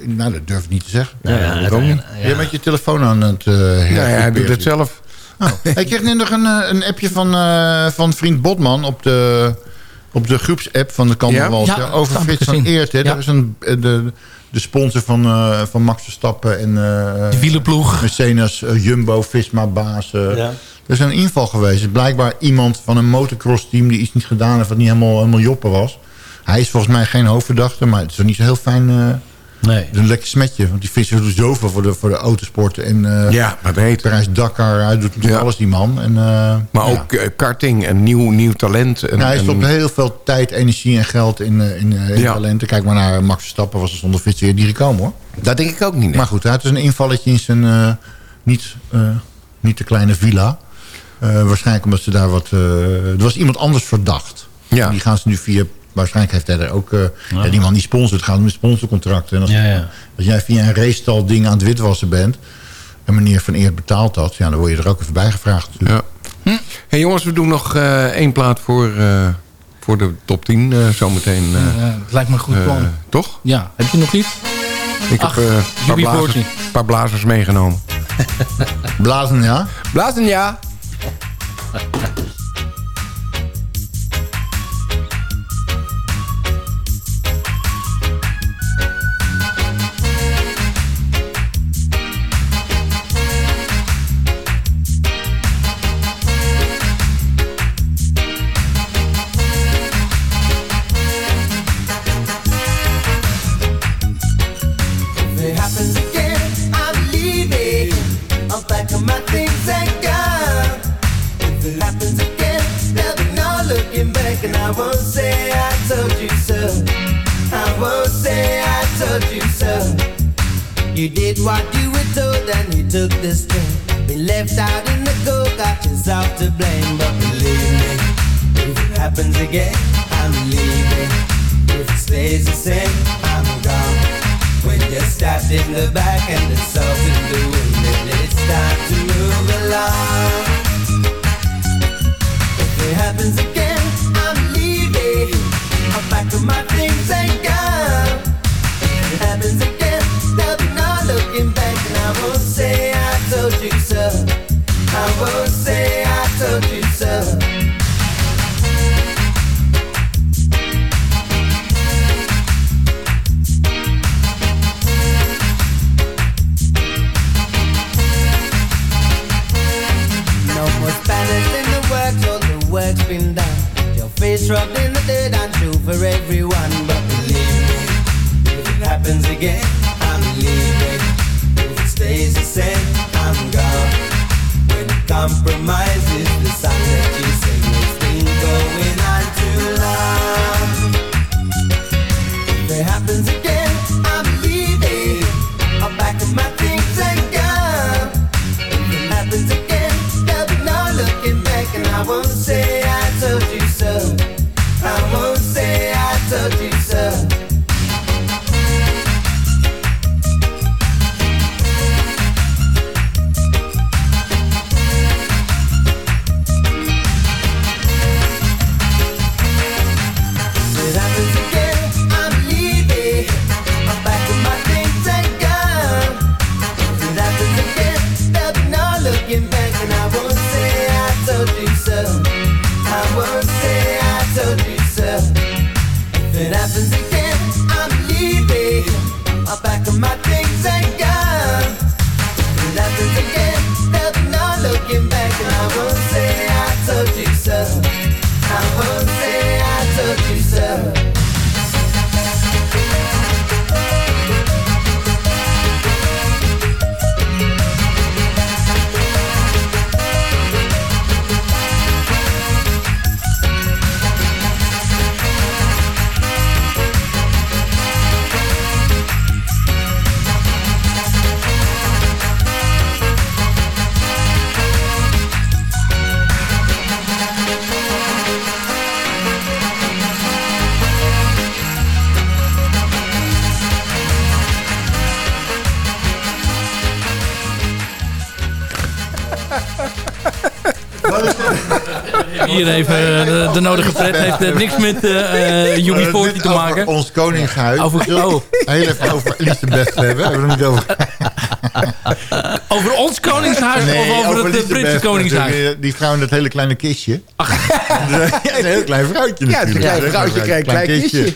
Nou, dat durf ik niet te zeggen. Ja, ja, dat ook niet. Je bent met je telefoon aan het... eh Ja, ja, hij doet het zelf. Oh. Ik kreeg net nog een, eh, een appje van, eh, van vriend Botman op de, op de groepsapp van de Kandelwals. Ja? Over Frits van. Eert. Hè. Ja. Dat is een, eh, de, de sponsor van, eh, van Max Verstappen en De uh, wielenploeg. Mercedes, Jumbo, Visma, baas. Er is een inval geweest. Blijkbaar iemand van een motocross team die iets niet gedaan heeft wat niet helemaal, helemaal joppen was. Hij is volgens mij geen hoofdverdachte, maar het is wel niet zo heel fijn... Nee. een lekker smetje, want die visser doet zoveel voor de, voor de autosporten. En eh Ja, maar weet. Parijs Dakar, hij doet natuurlijk Ja. alles die man. En, eh, Maar ja. ook eh, karting en nieuw, nieuw talent. En, Ja, hij en- stopt heel veel tijd, energie en geld in, in, eh, in Ja. talenten. Kijk maar naar Max Verstappen, was er zonder fiets weer die gekomen hoor. Dat denk ik ook niet. nee. Maar goed, hij had dus een invalletje in zijn eh, niet, eh, niet te kleine villa. Eh, waarschijnlijk omdat ze daar wat... eh, er was iemand anders verdacht. Ja. Die gaan ze nu via... Waarschijnlijk heeft hij er ook... eh, ja, die man die sponsort gaat met sponsorcontracten. En als, Ja, ja. als jij via een racestal ding aan het witwassen bent... en meneer Van Eert betaalt dat... Ja, dan word je er ook even bij gevraagd. Ja. hey, jongens, we doen nog eh, één plaat voor, eh, voor de top 10 eh, zometeen. eh, Ja, het lijkt me een goed plan. toch? Ja, heb je nog iets? Ik Ach, heb eh, een paar UB40. blazers, paar blazers meegenomen. Blazen, ja? Blazen ja. Took the Hier even eh, de, de nodige pret. Heeft eh, niks met eh eh, UB40 te maken. Over ons koningshuis. Over- oh. Heel even over Elisabeth hebben. Hebben we het niet over. Over ons koningshuis of over, het Britse koningshuis? Die, die vrouw in dat hele kleine kistje. Ja, een heel klein vrouwtje Ja, een natuurlijk. klein vrouwtje, Een klein- klein kistje.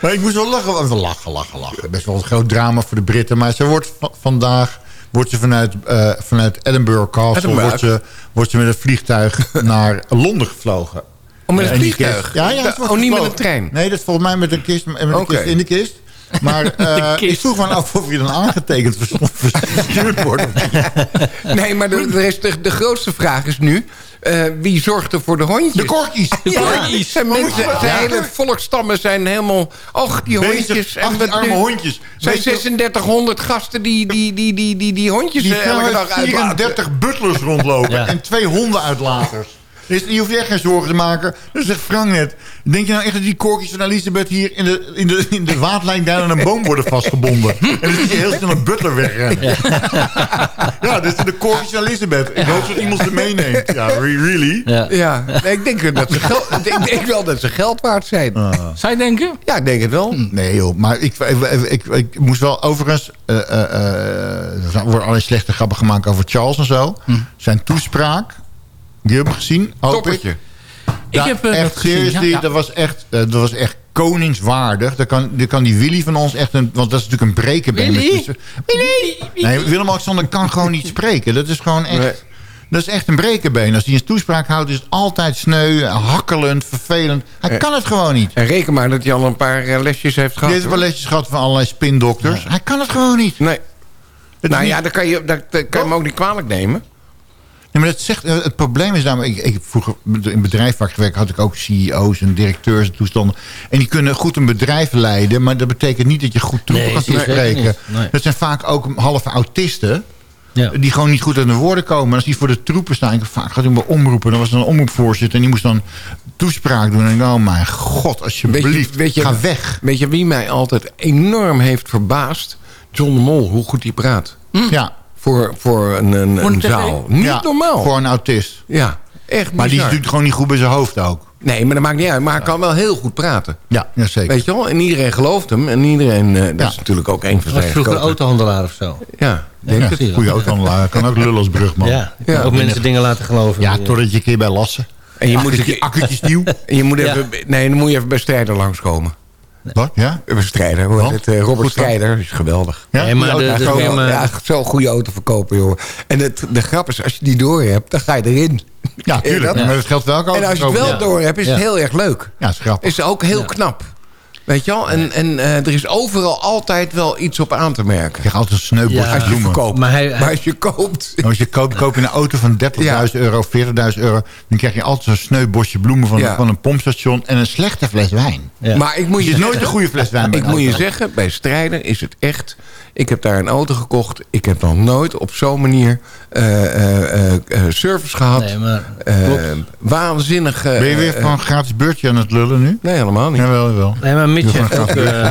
maar ik moest wel lachen. want we Lachen, lachen, lachen. Best wel een groot drama voor de Britten. Maar ze wordt va- vandaag wordt ze vanuit, eh, vanuit Edinburgh Castle... Edinburgh. Wordt, ze, wordt ze met een vliegtuig naar Londen gevlogen. Oh, met een vliegtuig? kist- Ja, ja, oh, niet met een trein? Nee, dat is volgens mij met een kist, met een kist in de kist. Maar eh, ik vroeg me af of je dan aangetekend verstuurd wordt. Nee, maar de, er is de, de grootste vraag is nu... eh, wie zorgt er voor de hondjes? De korkies. De korkies. Zijn mensen, zijn hele volkstammen zijn helemaal... Och, die Bezig, hondjes. ach, die arme nu? hondjes. zijn Weet je- 3600 gasten die die, die, die, die, die hondjes Die eh, elke dag uitlaten. 34 butlers rondlopen Ja. en twee hondenuitlaters. Dus je hoeft je echt geen zorgen te maken. Dat zegt Frank net. Denk je nou echt dat die korkjes van Elisabeth hier in de, in de, in de waatlijn daar aan een boom worden vastgebonden? En dan zie je heel snel een butler wegrennen. Ja, dit zijn de korkjes van Elisabeth. Ik hoop dat iemand ze meeneemt. Ja, re- really? Ja. Ja, nee, ik denk, dat ze geld, ik denk wel dat ze geld waard zijn. Ah. Zij denken? Ja, ik denk het wel. Nee joh, maar ik, ik, ik, ik moest wel overigens... eh, eh, eh, er worden allerlei slechte grappen gemaakt over Charles en zo. Zijn toespraak, die hebben we gezien, ik. Toppertje. Ik heb eh, echt seriously, Ja, ja. Dat, was echt, eh, dat was echt koningswaardig. Daar kan, daar kan die Willy van ons echt een... Want dat is natuurlijk een brekenbeen. Willy? Willy? Nee, Willem-Alexander kan gewoon niet spreken. Dat is gewoon echt... Nee. Dat is echt een brekenbeen. Als hij een toespraak houdt, is het altijd sneu, hakkelend, vervelend. Hij Eh. kan het gewoon niet. En reken maar dat hij al een paar lesjes heeft gehad. heeft wel lesjes gehad van allerlei spindokters. Hij kan het gewoon niet. Nee. Het nou ja, dan kan je, dat, dat kan je hem ook niet kwalijk nemen. Ja, maar dat zegt, eh, het probleem is namelijk... Ik, ik vroeger in bedrijf vaak gewerkt... had ik ook CEO's en directeurs en toestanden. En die kunnen goed een bedrijf leiden... maar dat betekent niet dat je goed troepen Nee, zeker spreken. Nee. Dat zijn vaak ook halve autisten... Ja. die gewoon niet goed aan de woorden komen. En als die voor de troepen staan... Ik vaak gaat hij maar omroepen. Dan was er een omroepvoorzitter... en die moest dan toespraak doen. En ik oh mijn god, alsjeblieft, weet je, ga weg. Weet je wie mij altijd enorm heeft verbaasd? John de Mol, hoe goed hij praat. Ja, Voor, voor een, een, Voor een een tv? zaal. Niet ja, normaal. Voor een autist. Ja, echt Maar die is bizar. natuurlijk gewoon niet goed bij zijn hoofd ook. Nee, maar dat maakt niet uit. Maar hij kan wel heel goed praten. Ja, ja zeker. Weet je wel? En iedereen gelooft hem. En iedereen... eh, dat Ja. is natuurlijk ook een van was zijn vroeger autohandelaar of zo. Ja, denk Ja, het. goede autohandelaar. Kan ook lullen als brugman. Ja, ook mensen dingen laten geloven. Ja, Die, totdat je een keer bij lassen. En je moet, akkertjes nieuw. en je moet Ja. even... Nee, dan moet je even bij Strijder langskomen. Wat? Ja? Strijder. Hoe heet Wat? het? Eh, Robert. Strijder is geweldig. ja? Nee, maar de- de- Zo, ja, zo'n goede auto verkopen, joh. En het, de grap is, als je die door hebt, dan ga je erin. Ja, tuurlijk. Ja. Maar dat geldt wel ook En als je het wel Ja. door hebt, is het heel erg leuk. Ja, is grappig. Is ook heel knap. Weet je wel? En, en eh, er is overal altijd wel iets op aan te merken. Je krijgt altijd een als je bloemen. verkoopt. Maar hij- als je koopt... En Als je koopt, koop je een auto van 30.000 euro, 40.000 euro... dan krijg je altijd zo'n sneu bosje bloemen van, Ja. van een pompstation... en een slechte fles wijn. Ja. Maar ik moet Het je is nooit een goede fles wijn Ik moet je zeggen, bij Strijder is het echt... Ik heb daar een auto gekocht. Ik heb nog nooit op zo'n manier eh, eh, eh, service gehad. Nee, maar Eh, waanzinnig... eh, Ben je weer van een gratis beurtje aan het lullen nu? Nee, helemaal niet. Jawel, wel. Nee, maar Mitch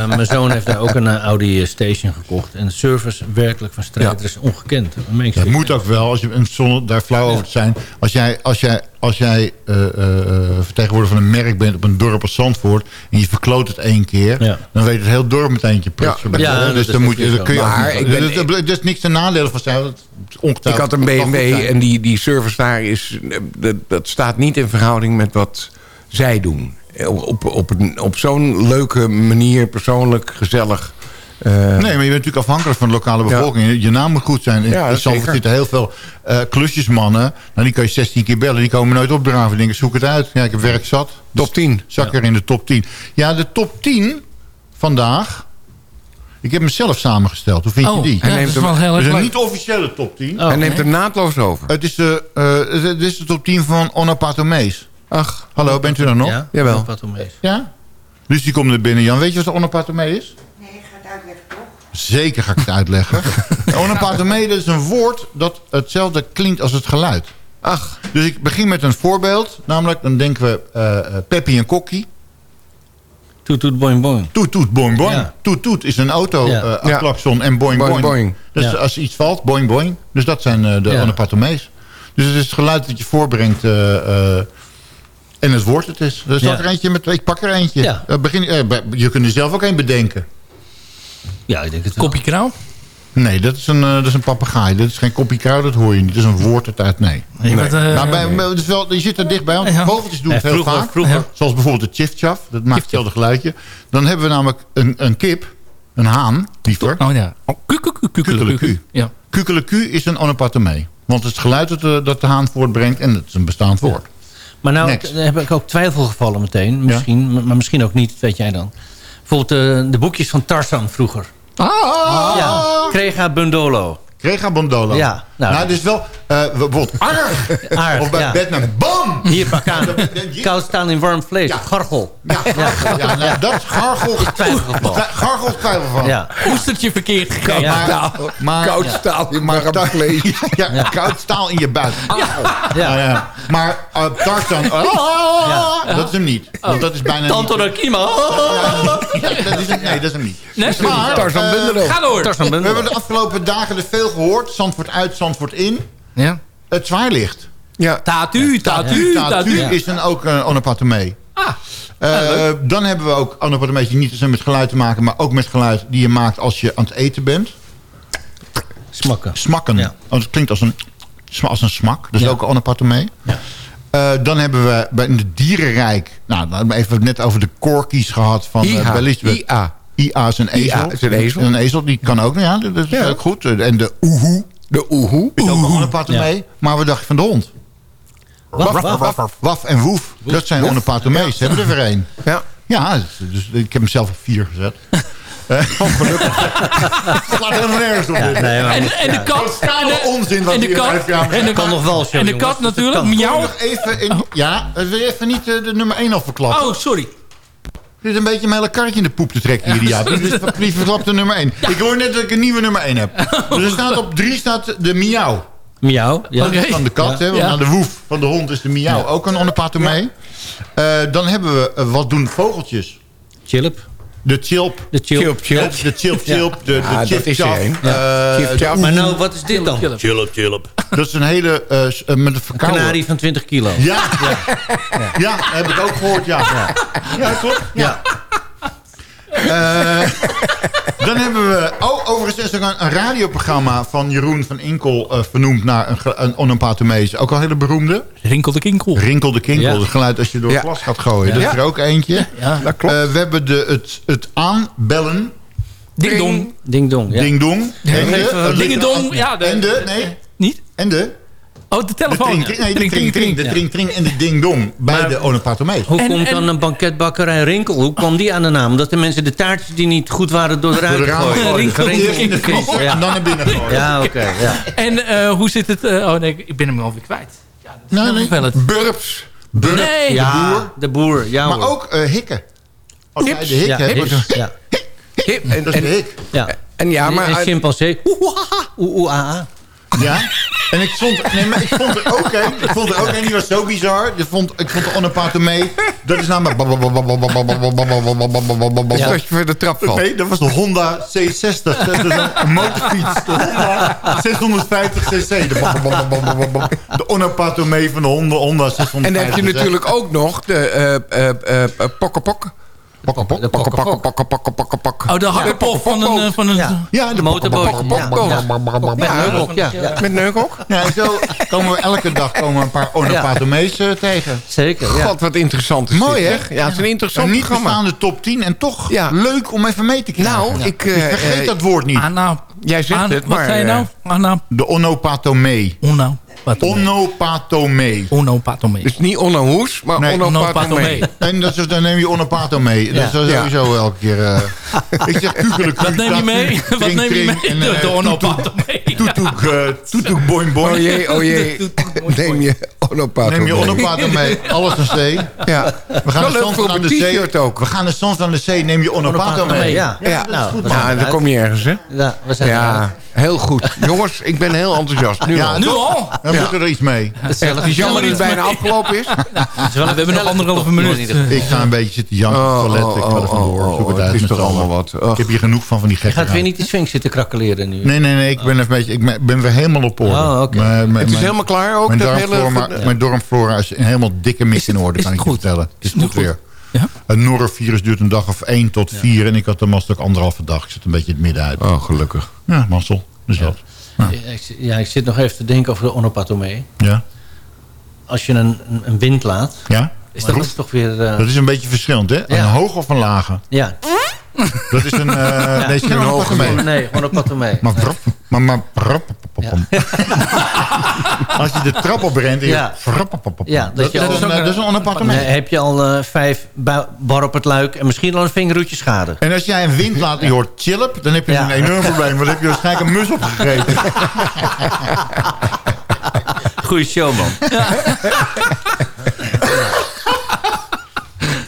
mijn zoon heeft daar ook een Audi Station gekocht. En de service werkelijk van Strijder Ja. is ongekend. Dat moet ook wel, als je, zonder daar flauw over te zijn. Als jij, als jij, als jij eh, eh, eh, vertegenwoordiger van een merk bent op een dorp als Zandvoort... en je verkloot het één keer... Ja. dan weet het heel dorp meteen je. Ja, dus is dan, moet je, dan kun je Maar niet- ik ben- dus, dat- dat is niks ten nadele van zijn. Ik had een BMW en die, die service daar is... Dat, dat staat niet in verhouding met wat zij doen. Op, op, op zo'n leuke manier, persoonlijk, gezellig. Eh, Nee, maar je bent natuurlijk afhankelijk van de lokale bevolking. Je- Je naam moet goed zijn. In, Ja, in Zandvoort zeker. zitten heel veel eh, klusjesmannen. Nou, die kan je 16 keer bellen. Die komen nooit opdraven. Die denken, zoek het uit. Ja, ik heb werk zat. Top 10. Zak er in de top 10. Ja, de top 10 vandaag... Ik heb hem zelf samengesteld. Hoe vind Oh, je die? ja, dat is wel heel Het erg is een niet-officiële top 10. Oh, Hij neemt er naadloos over. Het is de, eh, het is de top 10 van Onopathomées. Ach, Hallo, bent u daar nog? Ja, Jawel. Ja? Dus die komt er binnen. Jan, weet je wat onopatomee is? Nee, ik ga het uitleggen toch? Zeker ga ik het uitleggen. Dat is een woord dat hetzelfde klinkt als het geluid. ach. Dus ik begin met een voorbeeld. Namelijk, dan denken we eh eh, Peppy en Kokkie. Toet toet boing boing. Toet toet boing boing. Ja. Toet toet is een auto Ja. eh, Ja. klakson en boing boing. Boing, boing. Dus Ja. als iets valt, boing boing. Dus dat zijn eh, de Ja. Dus het is het geluid dat je voorbrengt... eh, eh, en het woord het is. Er staat Ja. er eentje met... Ik pak er eentje. Ja. Eh, begin, je kunt er zelf ook een bedenken. Ja, ik denk het wel. Kopje krauw? Nee, dat is een, eh, dat is een papegaai. Dat is geen kopje dat hoor je niet. Dat is een woord dat uit nee. Nee, wat, maar bij, bij- het is wel, je zit er dichtbij, want Ja. vogeltjes doen Ja, het heel vroeger- vaak. vroeger. Zoals bijvoorbeeld de chifchaf. Dat maakt hetzelfde geluidje. Dan hebben we namelijk een, een kip, een haan, liever. Oh ja. Oh, kukeleku. Kukeleku. Ja. Kukeleku is een onopatomee. Want het is het geluid dat de, dat de haan voortbrengt en het is een bestaand woord. Maar nou Next. heb ik ook twijfelgevallen meteen. Misschien, maar- maar misschien ook niet, weet jij dan. Bijvoorbeeld eh, de boekjes van Tarzan vroeger. Ah! Ja, Crega Bundolo. Crega Bondolo. Ja, nou. nou, dus wel eh, bijvoorbeeld arg. Aard, Of bij ja. Batman, bam! Hier, pak aan. Koud staan in warm vlees. Ja. Gargel. Ja, gargel. Ja, nou, dat is gargel. Twijfelgeval. Gargel is twijfel van. Ja. Oestertje verkeerd gegaan. Ja. Maar, maar, Koud staal in op vlees. ja, koud staal in je buik. Ja. Ja. Maar uh, Tarzan, oh, dat is hem niet. Want dat is bijna Tanto niet. Kima. Ja, dat is hem, nee, dat is hem niet. Nee, Maar, Tarzan eh, Bundelo. Ga door. We hebben de afgelopen dagen er veel gehoord. Zandvoort uit, Zandvoort in. Ja. Het zwaarlicht. Ja. Tatu, tatu, Tatu tatu. is een, ook een onopatomee. Ah. Eh, dan hebben we ook onopatomee die niet alleen met geluid te maken... maar ook met geluid die je maakt als je aan het eten bent. Smakken. Smakken. Ja. Want het klinkt als een, als een smak. Dat is Ja. ook een onopatomee. Ja. Eh, dan hebben we bij in het dierenrijk... Nou, dan hebben we even net over de corkies gehad van IA. uh. IA. IA is een ezel. IA is een ezel. Een ezel, die kan ook. Ja, dat is Ja. ook goed. En de oehoe De oehoe. is ook een onopatomee. Maar we dachten van de hond. Waf, waf, waf. Waf en woef. Dat zijn onopatomees. Hebben we er weer een. Ja. Ja, dus, dus ik heb hem zelf op vier gezet. Eh, gelukkig. Het slaat helemaal nergens op. dit. Nee, maar En, en de kat. En de, onzin wat en de hier kat. de En de zegt. kan nog wel, En de jongens. kat natuurlijk. Miauw. Nog even in, ja, wil je even niet eh, de nummer 1 al verklappen? Oh, sorry. Dit is een beetje mijn hele karretje in de poep te trekken hier. Ja. Dus liever verklap de nummer 1. Ik hoor net dat ik een nieuwe nummer 1 heb. Dus er staat op 3 staat de miauw. Miauw. Ja. Dat is van de kat. Ja. Hè, want Ja. aan de woef van de hond is de miauw ook een onopatomee. Eh dan hebben we, eh, wat doen vogeltjes? Chilp. De chilp. De chilp. Chilp. De chilp chilp. De, de dat chip chap. eh. Maar nou, wat is dit dan? Chilp. Chilp. Dat is een hele, eh, eh, met een verkouden. Kanarie van 20 kilo. Ja. Ja. heb ik ook gehoord, ja. Ja, klopt. Ja. Eh, dan hebben we... Oh, overigens is er een, een radioprogramma van Jeroen van Inkel... eh, vernoemd naar een, een onompatomees. Ook al hele beroemde. Rinkel de kinkel. Rinkel de Kinkel. Ja. Het geluid als je door Ja. glas gaat gooien. Dat is er ook eentje. Ja. Dat klopt. Eh, we hebben de, het, het aanbellen. Ding dong. Ding dong. Ja. Ding dong. En de, even- eh, Dingedong. Ja, de- En de... Nee. Niet? En de... Oh, de De telefoon. tring, tring, nee, de tring, tring, de tring, tring en de ding dong bij de onomatopee. Hoe En- komt en- dan een banketbakkerij Rinkel? Hoe kwam die aan de naam? Omdat de mensen de taartjes die niet goed waren door de de ramen gooien. Rinkel. De Ja. en dan naar binnen gooien. Ja, oké. ja. En eh, hoe zit het... eh, oh nee, ik ben hem alweer kwijt. Ja, dat is Nee, nee. vervelend. Burps. Burp, Nee. Ja, de boer. Ja, Maar hoor. ook eh, hikken. Als jij de hik ja, hebt, hips, ja, Hip, en, dat is de en, hik. ja. en ja, maar... een uit- chimpansee. Oeh, oeh, Ja? En ik vond, nee, maar ik vond er ook een. Ik vond er ook een, die was zo bizar. Ik vond, ik vond de onomatopee. Dat is namelijk... Ja. Dat je voor de trap valt. Nee, dat was de Honda C60. Dat is een, motorfiets. De Honda 650 cc. De, de onomatopee van de Honda, Honda 650 En dan heb je natuurlijk ook nog de eh, eh, pokkenpok. De pokken, pokkenpok. pokken, pokken, pokken, pokken. Oh, de hakkenpop van een... eh, Van een Ja. Ja, de Motorboot. Met Ja, neukok, ja. Met neukok? Ja, zo komen we elke dag komen we een paar onomatopees eh, tegen. Zeker, ja. God, wat interessant is Mooi, hè? Ja, het is een interessant niet programma. bestaande top 10 en toch leuk om even mee te krijgen. Nou, ik, eh, vergeet dat woord niet. Jij zegt het, Wat maar... zei je nou? De onopatomee. Uno. Onopatomee. Onopatomee. Dus niet onohoes, maar Nee, onopatomee. En dat is, dan neem je onopato mee. Dat is Ja. sowieso elke keer... eh ik zeg kukelijk. Wat neem je mee? Wat neem je mee? De, de onopatomee. Toetoek, eh, boing, boing. Oh jee, oh jee. Neem je onopatomee. Neem je onopato mee. Alles aan zee. Ja. We gaan er soms voor op aan een de zee. t-shirt ook. We gaan er soms aan de zee. Neem je onopato Onopato mee. mee, ja. Ja, Ja, dat is goed. Ja, man. Ja, dan kom je ergens, hè? Ja, we zijn Ja, heel goed. Jongens, ik ben heel enthousiast. Nu Ja, al. Nu al? Dan moet er iets mee. Het is jammer dat het bijna afgelopen is. We hebben nog anderhalve minuut. Ik ga een beetje zitten janken op het toilet. Ik ga er vandoor. Zoek het uit is toch allemaal wat. Ik heb hier genoeg van, van die Je gekke gaat weer niet de Sphinx zitten krakkeleren nu. Nee, nee, nee. Ik ben, een beetje, ik ben weer helemaal op orde. Oh, Het is helemaal klaar ook. Mijn dat darmflora, hele... mijn darmflora is een helemaal dikke mix in orde, kan het ik je goed? vertellen. Het is goed weer. Ja? Het norovirus duurt een dag of één tot vier. En ik had de mazzel ook anderhalve dag. Ik zit een beetje het midden uit. Oh, gelukkig. Ja, mazzel. Dus dat. Ja, ik, zit- ja, ik zit nog even te denken over de onopatomee. Ja. Als je een, een, wind laat, Ja? is dat toch weer... eh, Dat is een beetje verschillend, hè? Een hoog of een lage? ja. Dat is een... eh is geen hoge mee. Nee, onopatomee. Maar vrop, maar, maar vrop, Als je de trap op rent, Ja. Ja, dat, je is al- een, eh, dat is een. Nee, heb je al eh, vijf bar op het luik en misschien al een vingerhoedje schade. En als jij een wind laat je hoort chillip, dan heb je Ja. een enorm probleem. Want dan heb je waarschijnlijk een mus opgegeten. Goeie show, man.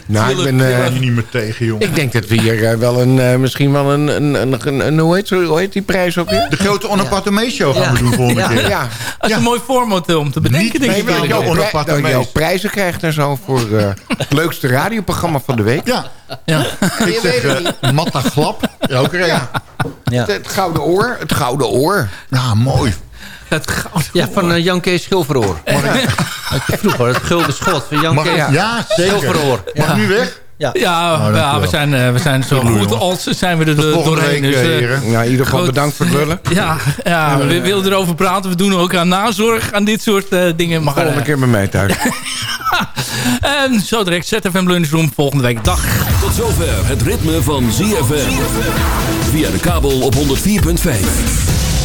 Nou, ik ben... Eh, kan je niet meer tegen, jongen. ik denk dat we hier eh, wel een, eh, misschien wel een, een, een, een, een- hoe, heet, hoe heet die prijs ook weer? De grote onopatomee show gaan Ja. we doen volgende Ja. keer. Ja, Dat is een mooi format om te bedenken, Niet denk ik. wel, dat je ook, pri- onopatomee. dat je ook prijzen krijgt en zo voor eh, het leukste radioprogramma van de week. Ja, Ja. ik zeg Matta Glap. Ja, ook er, ja. Ja, Het, het gouden oor, het gouden oor. ja, mooi. Het goud. ja van eh, Jan Kees Schilveroor. Vroeger, het gulden schot van Jan Mag, Kees ja, zeker. Schilveroor. Mag nu weg? Ja. Ja, dankjewel. ja we, zijn, eh, we zijn zo goed als zijn we er volgende doorheen. week, dus, eh, eh. Nou, in ieder geval bedankt voor het lullen. ja, ja, we willen erover praten. We doen ook aan nazorg, aan dit soort eh, dingen. Mag Volgende keer bij mij thuis. En zo direct ZFM Lunchroom volgende week. Dag. Tot zover het ritme van ZFM. Via de kabel op 104.5.